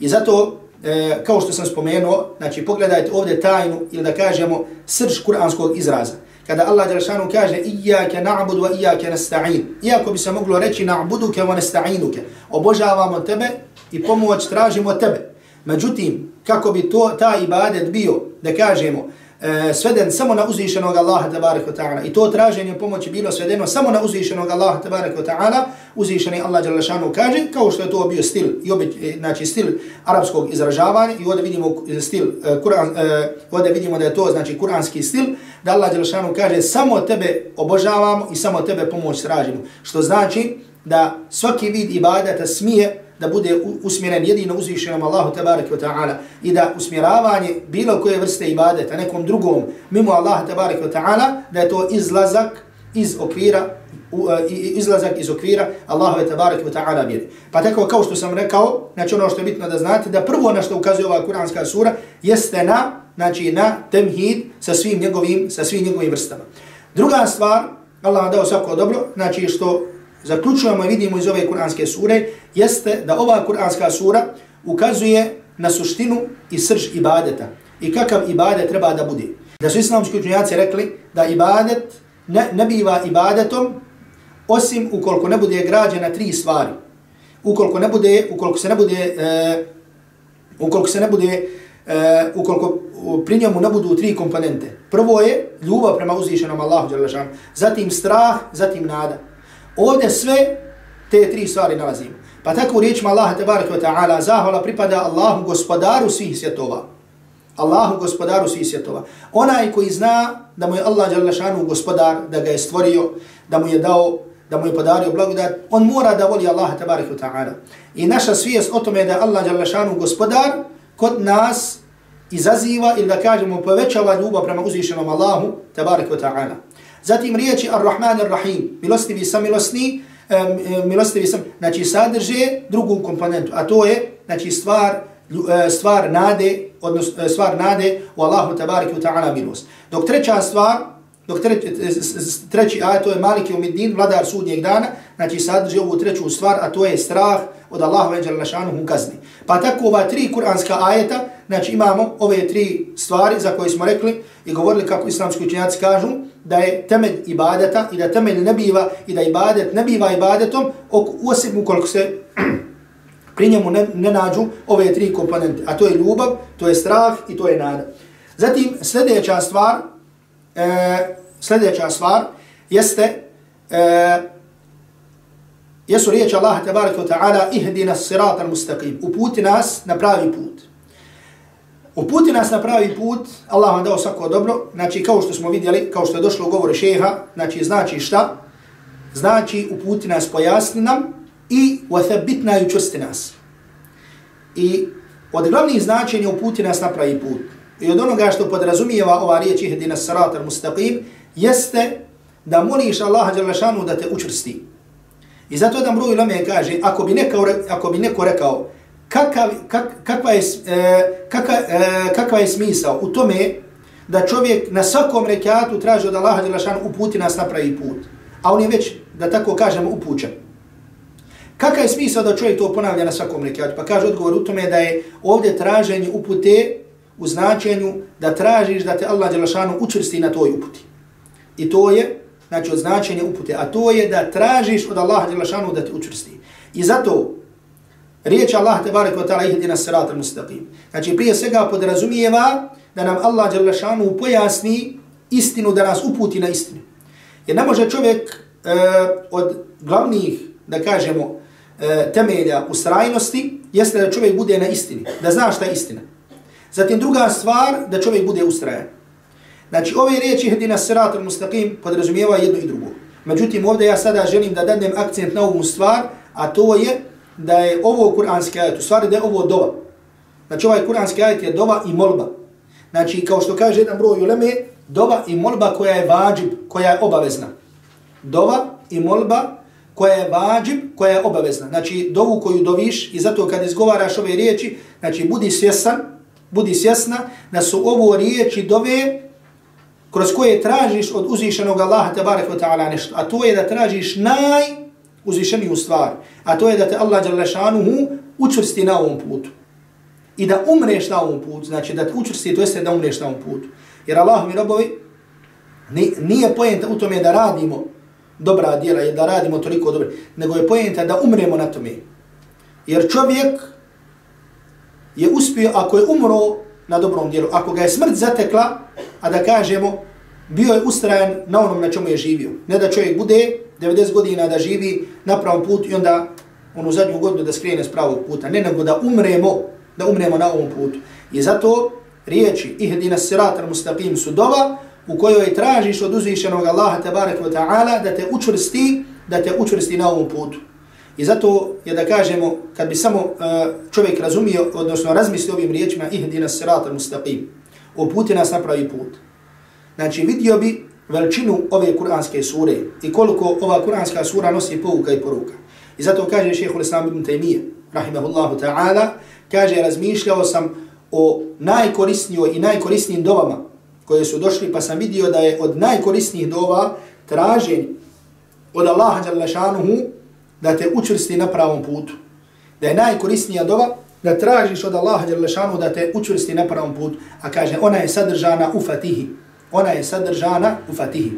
I zato e, kao što sam spomenuo Znači pogledajte ovdje tajnu ili da kažemo srž kuranskog izraza. Kada Allah Đelšanu kaže Iyake na'budu wa iyake nasta'in. Iako bi se moglo reći na'buduke wa nasta'inuke. Obožavamo tebe i pomoć tražimo tebe. Međutim, kako bi to ta ibadet bio, da kažemo, e, sveden samo na uzvišenog Allaha tabaraka ta'ala. I to traženje pomoći bilo svedeno samo na uzvišenog Allaha tabaraka ta'ala, uzvišeni Allah Đalešanu kaže, kao što je to bio stil, i obit, e, znači stil arapskog izražavanja i ovdje vidimo stil, e, Kuran, e, ovdje vidimo da je to znači kuranski stil, da Allah Đalešanu kaže samo tebe obožavamo i samo tebe pomoć tražimo, što znači da svaki vid ibadeta smije da bude usmjeren jedino uzvišenom Allahu tabaraka wa ta'ala i da usmjeravanje bilo koje vrste ibadeta nekom drugom mimo Allaha tabaraka wa ta'ala da je to izlazak iz okvira e, izlazak iz okvira Allahu tabaraka wa ta'ala vjeri. Pa tako kao što sam rekao, znači ono što je bitno da znate, da prvo na što ukazuje ova kuranska sura jeste na, znači na temhid sa svim njegovim, sa svim njegovim vrstama. Druga stvar, Allah dao svako dobro, znači što zaključujemo i vidimo iz ove kuranske sure, jeste da ova kuranska sura ukazuje na suštinu i srž ibadeta. I kakav ibadet treba da bude. Da su islamski učenjaci rekli da ibadet ne, ne biva ibadetom osim ukoliko ne bude građena tri stvari. Ukoliko ne bude, ukoliko se ne bude, uh, ukoliko se ne bude, uh, ukoliko pri njemu ne budu tri komponente. Prvo je ljubav prema uzvišenom Allahu, zatim strah, zatim nada. Ovdje sve te tri stvari nalazimo. Pa tako u riječima Allaha tabaraka wa ta'ala zahvala pripada Allahu gospodaru svih svjetova. Allahu gospodaru svih svjetova. Onaj koji zna da mu je Allah šanu gospodar, da ga je stvorio, da mu je dao da mu je podario blagodat, on mora da voli Allaha tabaraka wa ta'ala. I naša svijest o tome da je Allah Đalešanu gospodar, kod nas izaziva ili da kažemo povećava ljubav prema uzvišenom Allahu tabaraka wa ta'ala. Zatim riječi Ar-Rahman Ar-Rahim, milostivi sam milostni, milostivi sam, znači sadrže drugu komponentu, a to je znači stvar e, stvar nade, odnosno e, stvar nade u Allahu tabarik wa ta'ala milost. Dok treća stvar, dok treći, e, treći a to je Maliki Umiddin, vladar sudnjeg dana, znači sadrži ovu treću stvar, a to je strah od Allahu veđa kazni. Pa tako ova tri kuranska ajeta, znači imamo ove tri stvari za koje smo rekli i govorili kako islamski učenjaci kažu, da je temelj ibadeta i da temelj ne biva i da ibadet ne biva ibadetom, osim ukoliko se *clears throat* pri njemu ne, ne nađu ove tri komponente, a to je ljubav, to je strah i to je nada. Zatim sljedeća stvar, e, sljedeća stvar jeste e, jesu riječi Allaha tabaraka wa ta'ala ihdina sirata mustaqim, uputi nas na pravi put. Uputi nas na pravi put, Allah vam dao svako dobro, znači kao što smo vidjeli, kao što je došlo u govore šeha, znači znači šta? Znači uputi nas, pojasni nam i wathabitna i učusti nas. I od glavnih značenja uputi nas na pravi put. I od onoga što podrazumijeva ova riječ ihdina sirata mustaqim, jeste da moliš Allaha da te učvrsti. I zato jedan broj lome kaže, ako bi neko, ako bi neko rekao, kakav, kak, kakva, je, e, kaka, e, kakva je smisao u tome da čovjek na svakom rekiatu traži od Allaha Đelešanu uputi nas na pravi put. A on je već, da tako kažemo, upućen. Kakav je smisao da čovjek to ponavlja na svakom rekiatu? Pa kaže odgovor u tome da je ovdje traženje upute u značenju da tražiš da te Allah Đelešanu učvrsti na toj uputi. I to je znači od značenja upute, a to je da tražiš od Allaha Đelešanu da te učvrsti. I zato riječ Allah te barek wa ta'ala ihdina sirat al-mustaqim. Znači prije svega podrazumijeva da nam Allah Đelešanu pojasni istinu, da nas uputi na istinu. Jer ne može čovjek e, od glavnih, da kažemo, e, temelja ustrajnosti, jeste da čovjek bude na istini, da zna šta je istina. Zatim druga stvar, da čovjek bude ustrajan. Znači, ove riječi hdina siratul mustaqim podrazumijeva jedno i drugo. Međutim, ovdje ja sada želim da dadnem akcent na ovu stvar, a to je da je ovo kuranski ajet, u stvari da je ovo dova. Znači, ovaj kuranski ajet je dova i molba. Znači, kao što kaže jedan broj uleme, dova i molba koja je vađib, koja je obavezna. Dova i molba koja je vađib, koja je obavezna. Znači, dovu koju doviš i zato kad izgovaraš ove riječi, znači, budi svjesan, budi svjesna da su ovo riječi dove kroz koje tražiš od uzvišenog Allaha tabarak wa ta'ala nešto, a to je da tražiš naj uzvišeniju stvar, a to je da te Allah jalla učvrsti na ovom putu. I da umreš na ovom putu, znači da te učvrsti, to jeste da umreš na ovom putu. Jer Allah mi robovi, nije pojenta u tome da radimo dobra djela i da radimo toliko dobro, nego je pojenta da umremo na tome. Jer čovjek je uspio, ako je umro na dobrom djelu. Ako ga je smrt zatekla, a da kažemo, bio je ustrajan na onom na čemu je živio. Ne da čovjek bude 90 godina da živi na pravom putu i onda onu zadnju godinu da skrene s pravog puta. Ne nego da umremo, da umremo na ovom putu. I zato riječi ihdina sirat mustaqim su dova u kojoj tražiš od uzvišenog Allaha tabaraka wa ta'ala da te učvrsti, da te učvrsti na ovom putu. I zato je da kažemo, kad bi samo uh, čovjek razumio, odnosno razmislio ovim riječima, ihdina sirata mustaqim, uputi nas na pravi put. Znači vidio bi veličinu ove kuranske sure i koliko ova kuranska sura nosi pouka i poruka. I zato kaže šehhul islam ibn Taymiye, rahimahullahu ta'ala, kaže, razmišljao sam o najkorisnijoj i najkorisnijim dovama koje su došli, pa sam vidio da je od najkorisnijih dova tražen od Allaha jalla šanuhu da te učvrsti na pravom putu. Da je najkorisnija dova da tražiš od Allaha Đerlešanu da te učvrsti na pravom putu. A kaže, ona je sadržana u fatihi. Ona je sadržana u fatihi.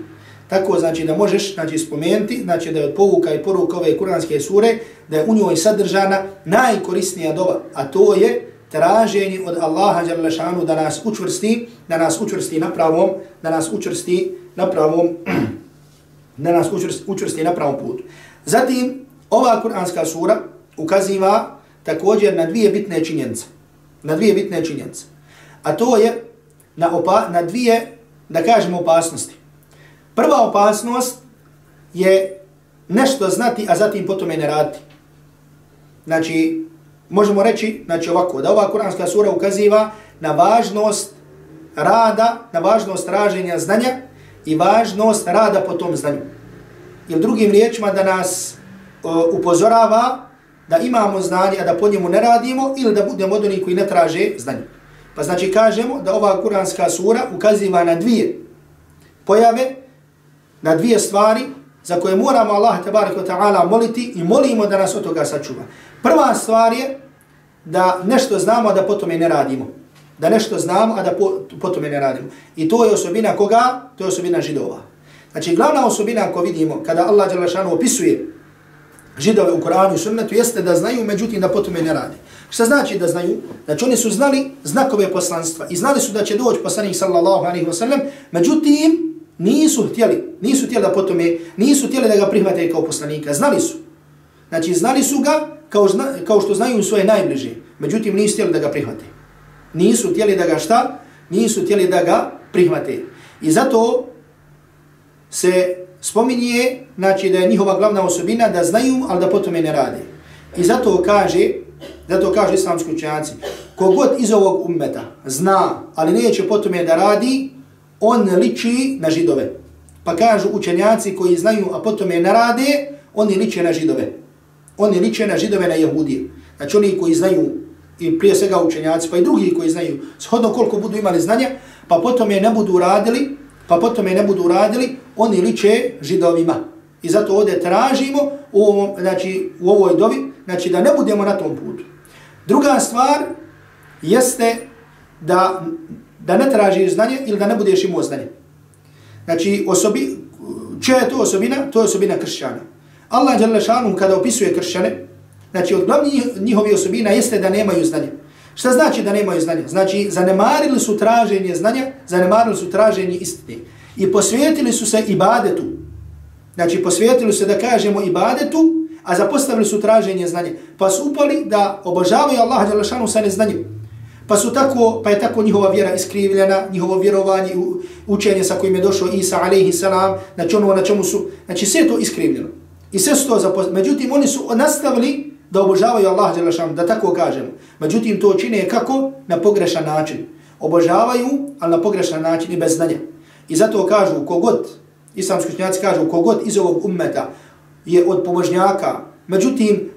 Tako znači da možeš znači, spomenuti, znači da je od povuka i poruka ove kuranske sure, da je u njoj sadržana najkorisnija dova. A to je traženje od Allaha Đerlešanu da nas učvrsti, da nas učvrsti na pravom, da nas učvrsti na pravom, *clears throat* da nas učvrsti, učvrsti na pravom putu. Zatim, ova kuranska sura ukaziva također na dvije bitne činjenice. Na dvije bitne činjenice. A to je na, opa, na dvije, da kažemo, opasnosti. Prva opasnost je nešto znati, a zatim potom je ne raditi. Znači, možemo reći, znači ovako, da ova kuranska sura ukaziva na važnost rada, na važnost raženja znanja i važnost rada po tom znanju. Ili drugim riječima da nas upozorava da imamo znanje, a da po njemu ne radimo ili da budemo od onih koji ne traže znanje. Pa znači kažemo da ova kuranska sura ukaziva na dvije pojave, na dvije stvari za koje moramo Allah tabaraka ta'ala moliti i molimo da nas od toga sačuva. Prva stvar je da nešto znamo, a da potom ne radimo. Da nešto znamo, a da po, potom ne radimo. I to je osobina koga? To je osobina židova. Znači, glavna osobina ko vidimo, kada Allah Đalašanu opisuje židove u Koranu i sunnetu, jeste da znaju, međutim da potom ne radi. Šta znači da znaju? Znači, oni su znali znakove poslanstva i znali su da će doći poslanik sallallahu alaihi wasallam, međutim, nisu htjeli, nisu htjeli da potom nisu htjeli da ga prihvate kao poslanika, znali su. Znači, znali su ga kao, zna, kao što znaju svoje najbliže, međutim, nisu htjeli da ga prihvate. Nisu htjeli da ga šta? Nisu htjeli da ga prihvate. I zato se spominje, znači da je njihova glavna osobina da znaju, ali da potom je ne rade. I zato kaže, zato kaže islamski učenjaci, kogod iz ovog ummeta zna, ali neće potom je da radi, on liči na židove. Pa kažu učenjaci koji znaju, a potom je ne rade, oni liče na židove. Oni liče na židove na jehudije. Znači oni koji znaju, i prije svega učenjaci, pa i drugi koji znaju, shodno koliko budu imali znanja, pa potom je ne budu radili, pa potom je ne budu radili, oni liče židovima. I zato ovdje tražimo u, ovom, znači, u ovoj dovi, znači da ne budemo na tom putu. Druga stvar jeste da, da ne tražiš znanje ili da ne budeš imao znanje. Znači, osobi, čija je to osobina? To je osobina kršćana. Allah Đalešanu kada opisuje kršćane, znači od glavnih njihovi osobina jeste da nemaju znanje. Šta znači da nemaju znanja? Znači, zanemarili su traženje znanja, zanemarili su traženje istine. I posvijetili su se ibadetu. Znači, posvijetili su se da kažemo ibadetu, a zapostavili su traženje znanja. Pa su upali da obožavaju Allah Đalešanu sa neznanjem. Pa su tako, pa je tako njihova vjera iskrivljena, njihovo vjerovanje, učenje sa kojim je došao Isa alaihi salam, znači ono na čemu su, znači sve to iskrivljeno. I sve su to zapostavili. Međutim, oni su nastavili da obožavaju Allah Đelešanu, da tako kažemo. Međutim, to čine kako? Na pogrešan način. Obožavaju, ali na pogrešan način i bez znanja. I zato kažu, kogod, islamski učenjaci kažu, kogod iz ovog ummeta je od pobožnjaka, međutim,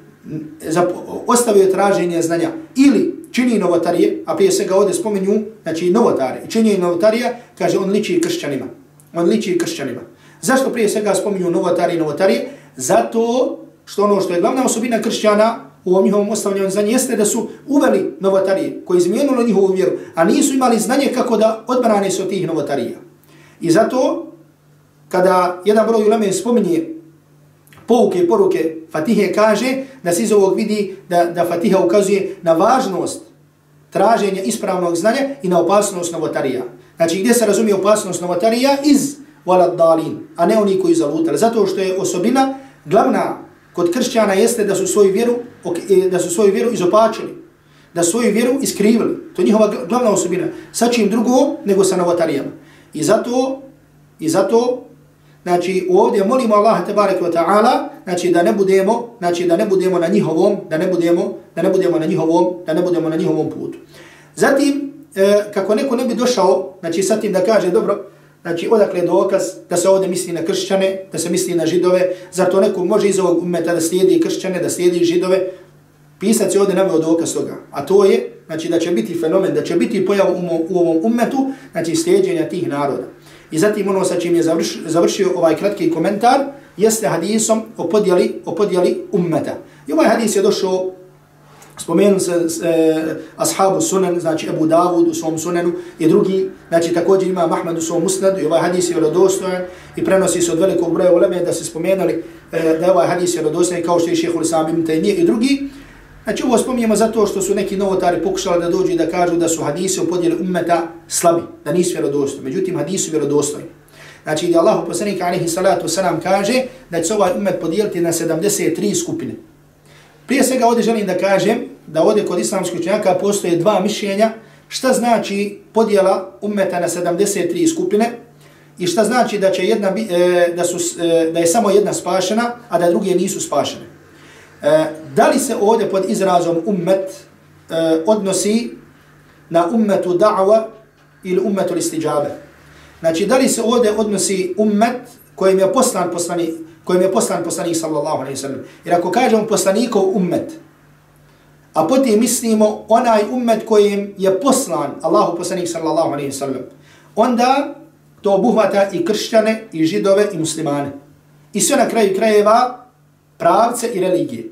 za, ostavio traženje znanja ili čini novotarije, a prije svega ovdje spomenju, znači novotare, čini novotarije, kaže, on liči kršćanima. On liči kršćanima. Zašto prije svega spomenju novotarije i novotarije? Zato što ono što je glavna osobina kršćana u ovom njihovom ostavljanju znanja jeste da su uveli novotarije koji izmijenilo njihovu vjeru, a nisu imali znanje kako da odbrane se od tih novotarija. I zato, kada jedan broj uleme spominje pouke i poruke Fatihe, kaže da se iz ovog vidi da, da Fatiha ukazuje na važnost traženja ispravnog znanja i na opasnost novotarija. Znači, gdje se razumije opasnost novotarija? Iz Walad dalin, a ne oni koji zalutali. Zato što je osobina glavna kod kršćana jeste da su svoju vjeru, e, da su svoju vjeru izopačili, da su svoju vjeru iskrivili. To je njihova glavna osobina. Sa čim drugo nego sa novotarijama. I zato, i zato, znači ovdje molimo Allaha tebarek ve ta'ala, znači da ne budemo, znači da ne budemo na njihovom, da ne budemo, da ne budemo na njihovom, da ne budemo na njihovom putu. Zatim, e, kako neko ne bi došao, znači sa tim da kaže, dobro, Znači, odakle je dokaz da se ovdje misli na kršćane, da se misli na židove, zato neko može iz ovog umeta da slijedi kršćane, da slijedi židove, pisac je ovdje naveo dokaz toga. A to je, znači, da će biti fenomen, da će biti pojav u, u ovom umetu, znači, slijedjenja tih naroda. I zatim ono sa čim je završ, završio ovaj kratki komentar, jeste hadisom o podjeli, o podjeli ummeta. I ovaj hadis je došao Spomenu se e, ashabu sunan, znači Abu Davud u svom sunanu i drugi, znači također ima Mahmad u svom musnadu i ovaj hadis je rodostojan i prenosi se od velikog broja uleme da se spomenuli e, da ovaj hadis je rodostojan kao što je šehol sam ibn Taymi i drugi. Znači ovo spominjemo zato što su neki novotari pokušali da dođu i da kažu da su hadise u podijeli ummeta slabi, da nisu vjerodostojni. Međutim, hadisi su vjerodostojni. Znači, gdje Allah poslanika alaihi salatu wasalam kaže da će se ovaj ummet podijeliti na 73 skupine. Prije svega ovdje želim da kažem da ovdje kod islamskih učenjaka postoje dva mišljenja šta znači podjela ummeta na 73 skupine i šta znači da će jedna e, da su e, da je samo jedna spašena, a da druge nisu spašene. E, da li se ovdje pod izrazom ummet e, odnosi na ummetu da'wa ili ummetu listiđabe? Znači, da li se ovdje odnosi ummet kojim je poslan poslanik, kojim je poslan poslanik sallallahu alaihi sallam? Jer ako kažemo poslanikov ummet, a potim mislimo onaj ummet kojim je poslan Allahu poslanik sallallahu alaihi sallam, onda to obuhvata i kršćane, i židove, i muslimane. I sve na kraju krajeva pravce i religije.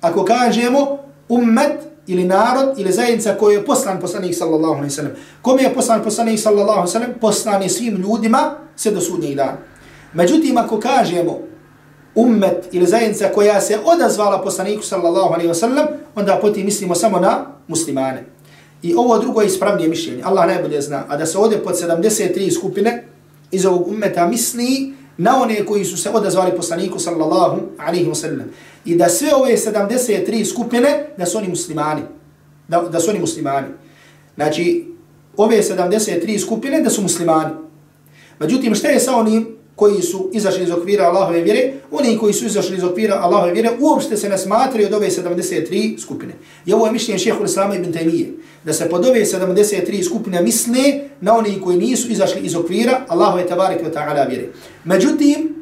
Ako kažemo ummet ili narod ili zajednica koji je poslan poslanik sallallahu alaihi sallam. Kome je poslan poslanik sallallahu alaihi sallam? Poslan je svim ljudima sve do sudnjih dana. Međutim, ako kažemo ummet ili zajednica koja se odazvala poslaniku sallallahu alaihi sallam, onda poti mislimo samo na muslimane. I ovo drugo je ispravnije mišljenje. Allah najbolje zna. A da se ode pod 73 skupine iz ovog ummeta misli na one koji su se odazvali poslaniku sallallahu alaihi wa sallam. I da sve ove 73 skupine da su oni muslimani. Da, da su oni muslimani. Znači, ove 73 skupine da su muslimani. Međutim, šta je sa onim koji su izašli iz okvira Allahove vjere, oni koji su izašli iz okvira Allahove vjere uopšte se ne smatraju od ove 73 skupine. I ovo je mišljenje šehehu Islama ibn Taymiye, da se pod ove 73 skupine misle na oni koji nisu izašli iz okvira Allahove tabareke wa ta'ala vjere. Međutim,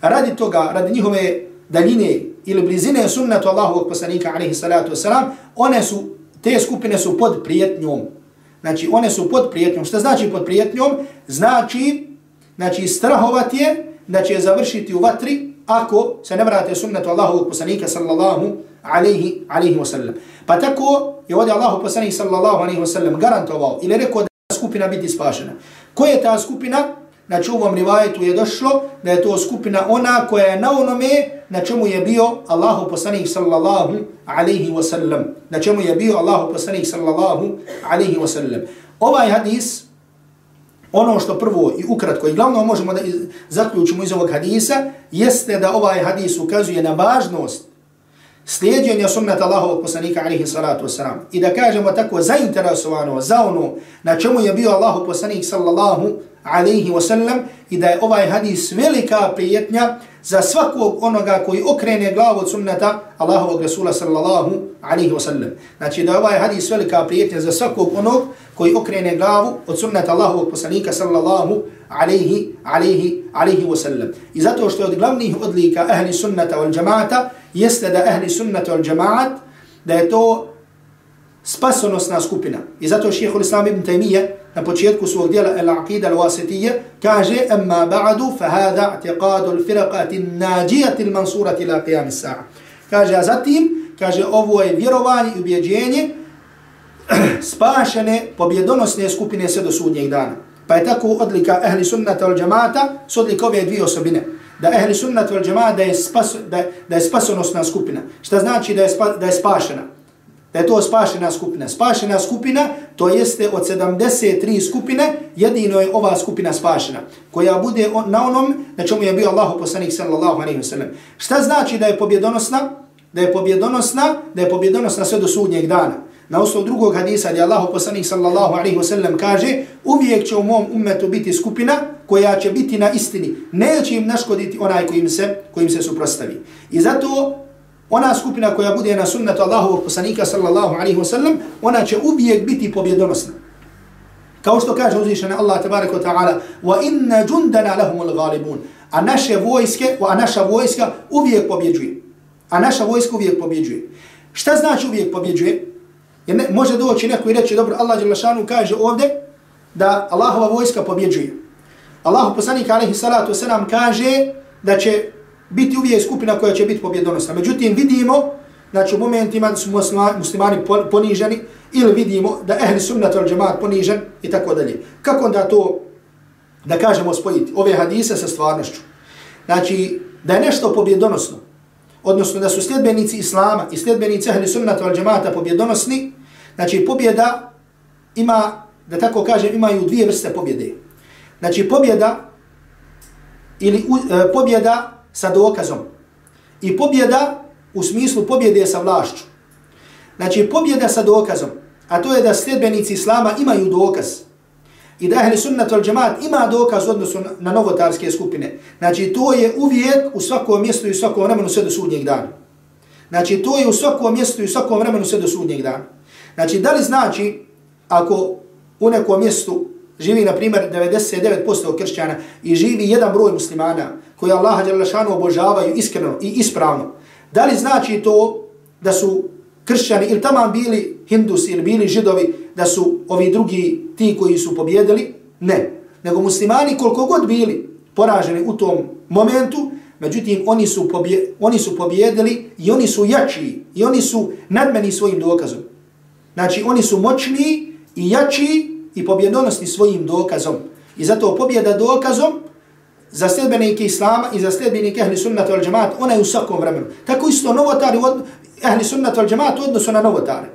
radi toga, radi njihove daljine ili blizine sunnatu Allahovog poslanika alaihi salatu wasalam, one su, te skupine su pod prijetnjom. Znači, one su pod prijetnjom. Šta znači pod prijetnjom? Znači, znači strahovat je da će završiti u vatri ako se ne vrate sunnetu Allahovog poslanika sallallahu alaihi, alaihi wa sallam. Pa tako je ovdje Allahov poslanik sallallahu alaihi wa sallam garantovao ili rekao da skupina biti spašena. Ko je ta skupina? Na u rivajetu je došlo da je to skupina ona koja je na onome na čemu je bio Allahu poslanik sallallahu alaihi wa sallam. Na čemu je bio Allahu poslanik sallallahu alaihi wa sallam. Ovaj hadis ono što prvo i ukratko i glavno možemo da zaključimo iz ovog hadisa jeste da ovaj hadis ukazuje na važnost slijedjenja sunnata Allahovog poslanika alihi salatu wasalam i da kažemo tako zainteresovano za ono na čemu je bio Allahov poslanik sallallahu alaihi wasallam i da je ovaj hadis velika prijetnja za svakog onoga koji okrene glavu od sunnata Allahovog Rasula sallallahu alaihi wasallam. Znači da ovaj hadis velika prijetnja za svakog onog koji okrene glavu od sunnata Allahovog poslanika sallallahu alaihi, alaihi, alaihi wasallam. I zato što je od glavnih odlika ahli sunnata wal jamaata jeste da ahli sunnata wal džamaat da je to spasonosna skupina. I zato šehhul islam ibn Taymiyyah na početku svog dijela Al-Aqida Al-Wasitiyya kaže Amma ba'du fa hada i'tiqadu al-firqati an-najiyati al-mansurati ila qiyam as-sa'a. Kaže, a zatim, kaže, ovo je vjerovanje i ubjeđenje *clears throat* spašene pobjedonosne skupine sve do sudnjeg dana. Pa je tako odlika ehli sunnata al džamata s odlika ove dvije osobine. Da ehli sunnata al džamata da je, spas, da, da je spasonosna skupina. Šta znači da je, spa, da je spašena? Da je to spašena skupina. Spašena skupina, to jeste od 73 skupine, jedino je ova skupina spašena, koja bude na onom na čemu je bio Allah poslanik sallallahu alaihi wa sallam. Šta znači da je pobjedonosna? Da je pobjedonosna, da je pobjedonosna sve do sudnjeg dana. Na osnovu drugog hadisa gdje Allah poslanik sallallahu alaihi wa sallam kaže uvijek će u mom umetu biti skupina koja će biti na istini. Neće im naškoditi onaj kojim se, kojim se suprostavi. I zato ona skupina koja bude na sunnetu Allahovog poslanika sallallahu alaihi wa sallam, ona će uvijek biti pobjedonosna. Kao što kaže uzvišena Allah tabaraka wa ta'ala, wa inna jundana lahumul ghalibun. A naše vojske, a naša vojska uvijek pobjeđuje. A naša vojska uvijek pobjeđuje. Šta znači uvijek pobjeđuje? Jer ne, može doći neko i reći, dobro, Allah Đelešanu kaže ovdje da Allahova vojska pobjeđuje. Allah poslanik alaihi salatu wasalam kaže da će biti uvijek skupina koja će biti pobjedonosna. Međutim, vidimo, znači u momentima da su muslimani poniženi, ili vidimo da ehli sunnat al džemaat ponižen i tako dalje. Kako onda to, da kažemo, spojiti ove hadise sa stvarnošću? Znači, da je nešto pobjedonosno, odnosno da su sljedbenici Islama i sljedbenici ehli sunnata al džemaata pobjedonosni, znači pobjeda ima, da tako kažem, imaju dvije vrste pobjede. Znači, pobjeda ili uh, pobjeda sa dokazom. I pobjeda u smislu pobjede sa vlašću. Znači pobjeda sa dokazom, a to je da sljedbenici Islama imaju dokaz. i da ehli sunnat al džemaat ima dokaz odnosu na, na novotarske skupine. Znači, to je uvijek u svakom mjestu i u svakom vremenu sve do sudnjeg dana. Znači, to je u svakom mjestu i u svakom vremenu sve do sudnjeg dana. Znači, da li znači, ako u nekom mjestu živi, na primjer, 99% kršćana i živi jedan broj muslimana koji Allaha Đalešanu obožavaju iskreno i ispravno, da li znači to da su kršćani ili tamo bili hindus ili bili židovi, da su ovi drugi ti koji su pobjedili? Ne. Nego muslimani koliko god bili poraženi u tom momentu, međutim oni su, pobje, oni su pobjedili i oni su jači i oni su nadmeni svojim dokazom. Znači oni su moćni i jači i pobjedonosni svojim dokazom. I zato pobjeda dokazom za sljedbenike Islama i za sljedbenike Ahli Sunnata al Džamaat, ona je u svakom vremenu. Tako isto novotari Ahli Sunnata al Džamaat u odnosu na novotare.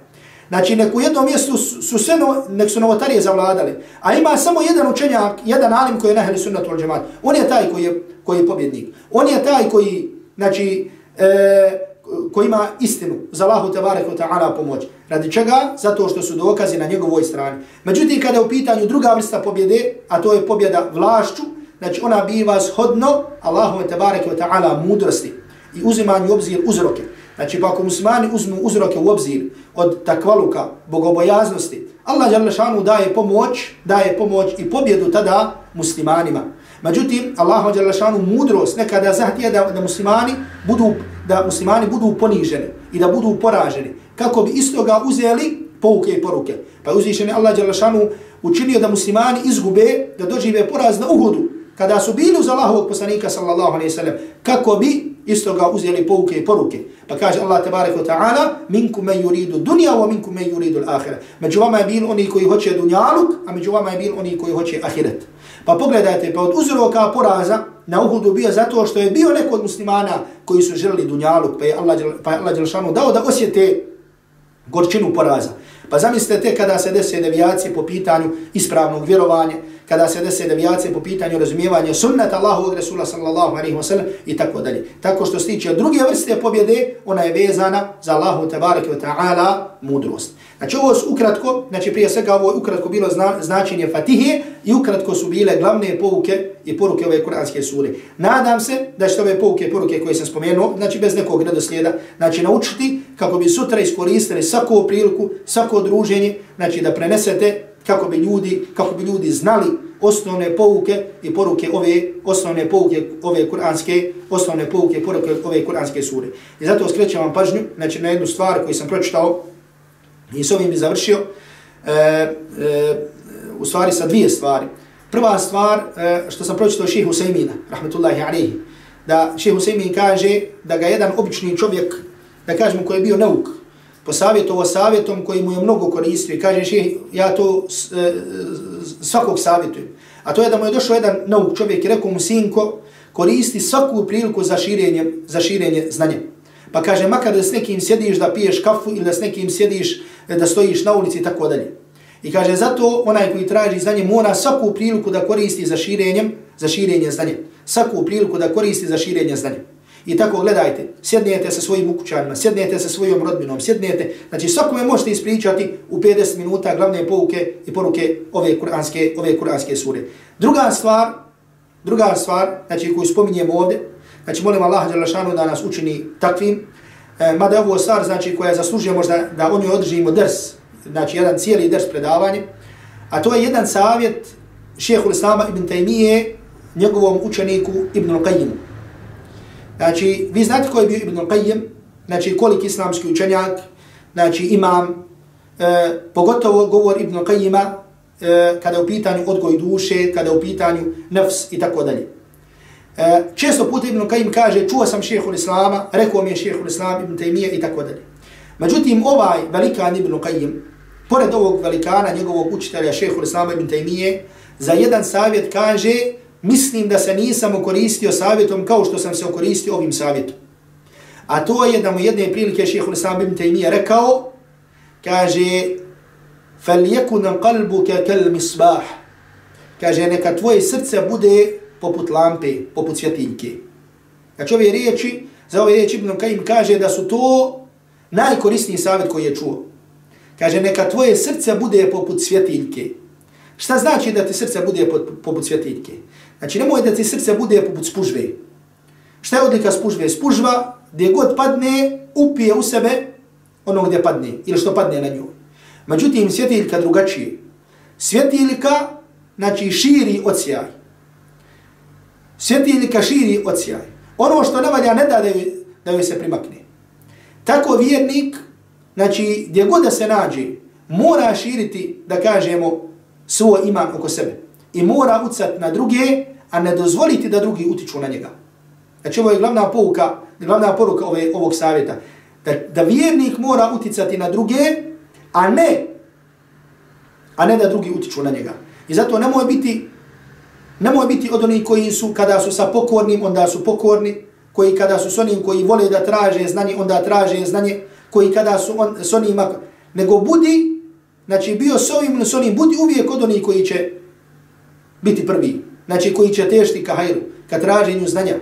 Znači, nek u jednom mjestu su sve, no, nek su novotarije zavladali, a ima samo jedan učenjak, jedan alim koji je na Ahli Sunnata al Džamaat. On je taj koji je, koji je pobjednik. On je taj koji, znači, e, koji ima istinu za Allahu tebareku ta'ala pomoć. Radi čega? Zato što su dokazi na njegovoj strani. Međutim, kada je u pitanju druga vrsta pobjede, a to je pobjeda vlašću, znači ona biva shodno Allahu wa ta'ala mudrosti i uzimanju obzir uzroke. Znači, pa ako muslimani uzmu uzroke u obzir od takvaluka, bogobojaznosti, Allah Đalešanu daje pomoć, daje pomoć i pobjedu tada muslimanima. Međutim, Allah Đalešanu mudrost nekada zahtije da, da muslimani budu da muslimani budu poniženi i da budu poraženi, kako bi isto uzeli pouke i poruke. Pa uzvišeni Allah Đalešanu učinio da muslimani izgube, da dožive poraz na uhudu, kada su bili uz Allahovog poslanika sallallahu alaihi sallam, kako bi isto ga uzeli pouke i poruke. Pa kaže Allah tabaraka ta'ala, minkum men yuridu dunja, wa minkum men yuridu l'akhira. Među vama je bil oni koji hoće dunjaluk, a među vama je bil oni koji hoće ahiret. Pa pogledajte, pa od uzroka poraza na Uhudu bio zato što je bio neko od muslimana koji su želili dunjaluk, pa je Allah, pa je Allah Đelšanu dao da osjete gorčinu poraza. Pa zamislite te kada se dese devijacije po pitanju ispravnog vjerovanja, kada se dese devijacije po pitanju razumijevanja sunnata Allahovog Resula sallallahu alaihi wa sallam i tako dalje. Tako što se tiče druge vrste pobjede, ona je vezana za Allahu tabaraka wa ta'ala mudrost. Znači ovo su ukratko, znači prije svega ovo je ukratko bilo zna, značenje Fatihe i ukratko su bile glavne pouke i poruke ove kuranske sure. Nadam se da ćete ove pouke i poruke koje sam spomenuo, znači bez nekog redoslijeda, znači naučiti kako bi sutra iskoristili svaku priliku, svako druženje, znači da prenesete kako bi ljudi, kako bi ljudi znali osnovne pouke i poruke ove osnovne pouke ove kuranske osnovne pouke poruke ove kuranske sure. I zato skrećem vam pažnju znači na jednu stvar koju sam pročitao I s ovim bi završio e, e, u stvari sa dvije stvari. Prva stvar e, što sam pročitao ših Husaymina, rahmetullahi alejhi da ših Husaymin kaže da ga jedan obični čovjek, da kažemo koji je bio neuk, posavjetovo savjetom koji mu je mnogo koristio i kaže ših, ja to e, svakog savjetujem. A to je da mu je došao jedan nauk čovjek i rekao mu sinko, koristi svaku priliku za širenje, za širenje znanja. Pa kaže, makar da s nekim sjediš da piješ kafu ili da s nekim sjediš e, da stojiš na ulici i tako dalje. I kaže, zato onaj koji traži znanje mora svaku priliku da koristi za širenjem, za širenje znanja. Svaku priliku da koristi za širenje znanja. I tako gledajte, sjednete sa svojim ukućanima, sjednete sa svojom rodbinom, sjednete, znači svakome možete ispričati u 50 minuta glavne pouke i poruke ove kuranske, ove kuranske sure. Druga stvar, druga stvar, znači koju spominjemo ovdje, Znači, molim Allah da nas učini takvim. E, mada je ovo stvar, znači, koja zaslužuje možda da o njoj održimo drs, znači, jedan cijeli drs predavanje. A to je jedan savjet šehehu Islama ibn Taymiye, njegovom učeniku Ibn Al-Qayyimu. Znači, vi znate ko je bio Ibn Al-Qayyim, znači, koliki islamski učenjak, znači, imam, e, pogotovo govor Ibn Al-Qayyima, e, kada je u pitanju odgoj duše, kada je u pitanju nefs i tako dalje. E, često puta Ibn Qayyim kaže, čuo sam šehhul Islama, rekao mi je šehhul Islam, Ibn Taymiye i tako dalje. Međutim, ovaj velikan Ibn Qayyim, pored ovog velikana, njegovog učitelja šehhul Islama Ibn Taymiye, za jedan savjet kaže, mislim da se nisam okoristio savjetom kao što sam se okoristio ovim savjetom. A to je da mu jedne prilike šehhul Islam Ibn Taymiye rekao, kaže, فَلْيَكُنَ قَلْبُكَ كَلْمِسْبَاحِ Kaže, neka tvoje srce bude poput lampe, poput svjetiljke. Znači ove riječi, za ove riječi Ibn Kajim kaže da su to najkorisniji savjet koji je čuo. Kaže, neka tvoje srce bude poput svjetiljke. Šta znači da ti srce bude poput svjetiljke? Znači nemoj da ti srce bude poput spužve. Šta je odlika spužve? Spužva gdje god padne, upije u sebe ono gdje padne ili što padne na nju. Međutim, svjetiljka drugačije. Svjetiljka, znači, širi ocijaj. Svjetiljka širi ocijaj. Ono što ne valja ne da da joj, da joj se primakne. Tako vjernik, znači, gdje god da se nađe, mora širiti, da kažemo, svoj iman oko sebe. I mora ucat na druge, a ne dozvoliti da drugi utiču na njega. Znači, ovo je glavna pouka, glavna poruka ove, ovog savjeta. Da, da vjernik mora uticati na druge, a ne, a ne da drugi utiču na njega. I zato ne moje biti, ne moje biti od onih koji su, kada su sa pokornim, onda su pokorni, koji kada su s onim koji vole da traže znanje, onda traže znanje, koji kada su on, s onima, nego budi, znači bio s ovim, s onim, budi uvijek od onih koji će biti prvi, znači koji će tešti ka hajru, ka traženju znanja,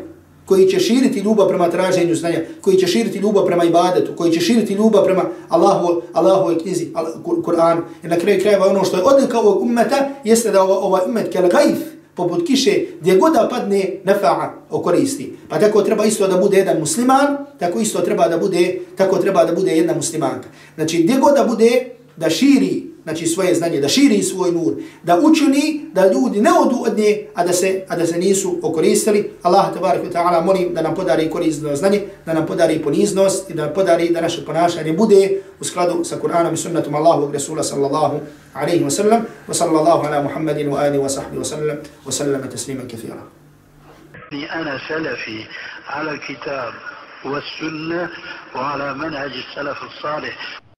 koji će širiti ljubav prema traženju znanja, koji će širiti ljubav prema ibadetu, koji će širiti ljubav prema Allahu, Allahu knjizi, Kur'an. I na kraju krajeva ono što je odlika ovog ummeta jeste da ovaj ummet kel gajf, poput kiše, gdje god da padne nefa'a o koristi. Pa tako treba isto da bude jedan musliman, tako isto treba da bude, tako treba da bude jedna muslimanka. Znači gdje god da bude, da širi znači svoje znanje, da širi svoj nur, da učini da ljudi ne odu od nje, a da se, a da se nisu okoristili. Allah tabarak wa ta'ala molim da nam podari korisno znanje, da nam podari poniznost i da podari da naše ponašanje bude u skladu sa Kur'anom i sunnatom Allahu Rasula sallallahu alaihi wa sallam wa sallallahu ala Muhammadin wa alihi wa sahbihi wa sallam wa sallam tasliman kathira. أنا سلفي على الكتاب والسنة وعلى منهج السلف الصالح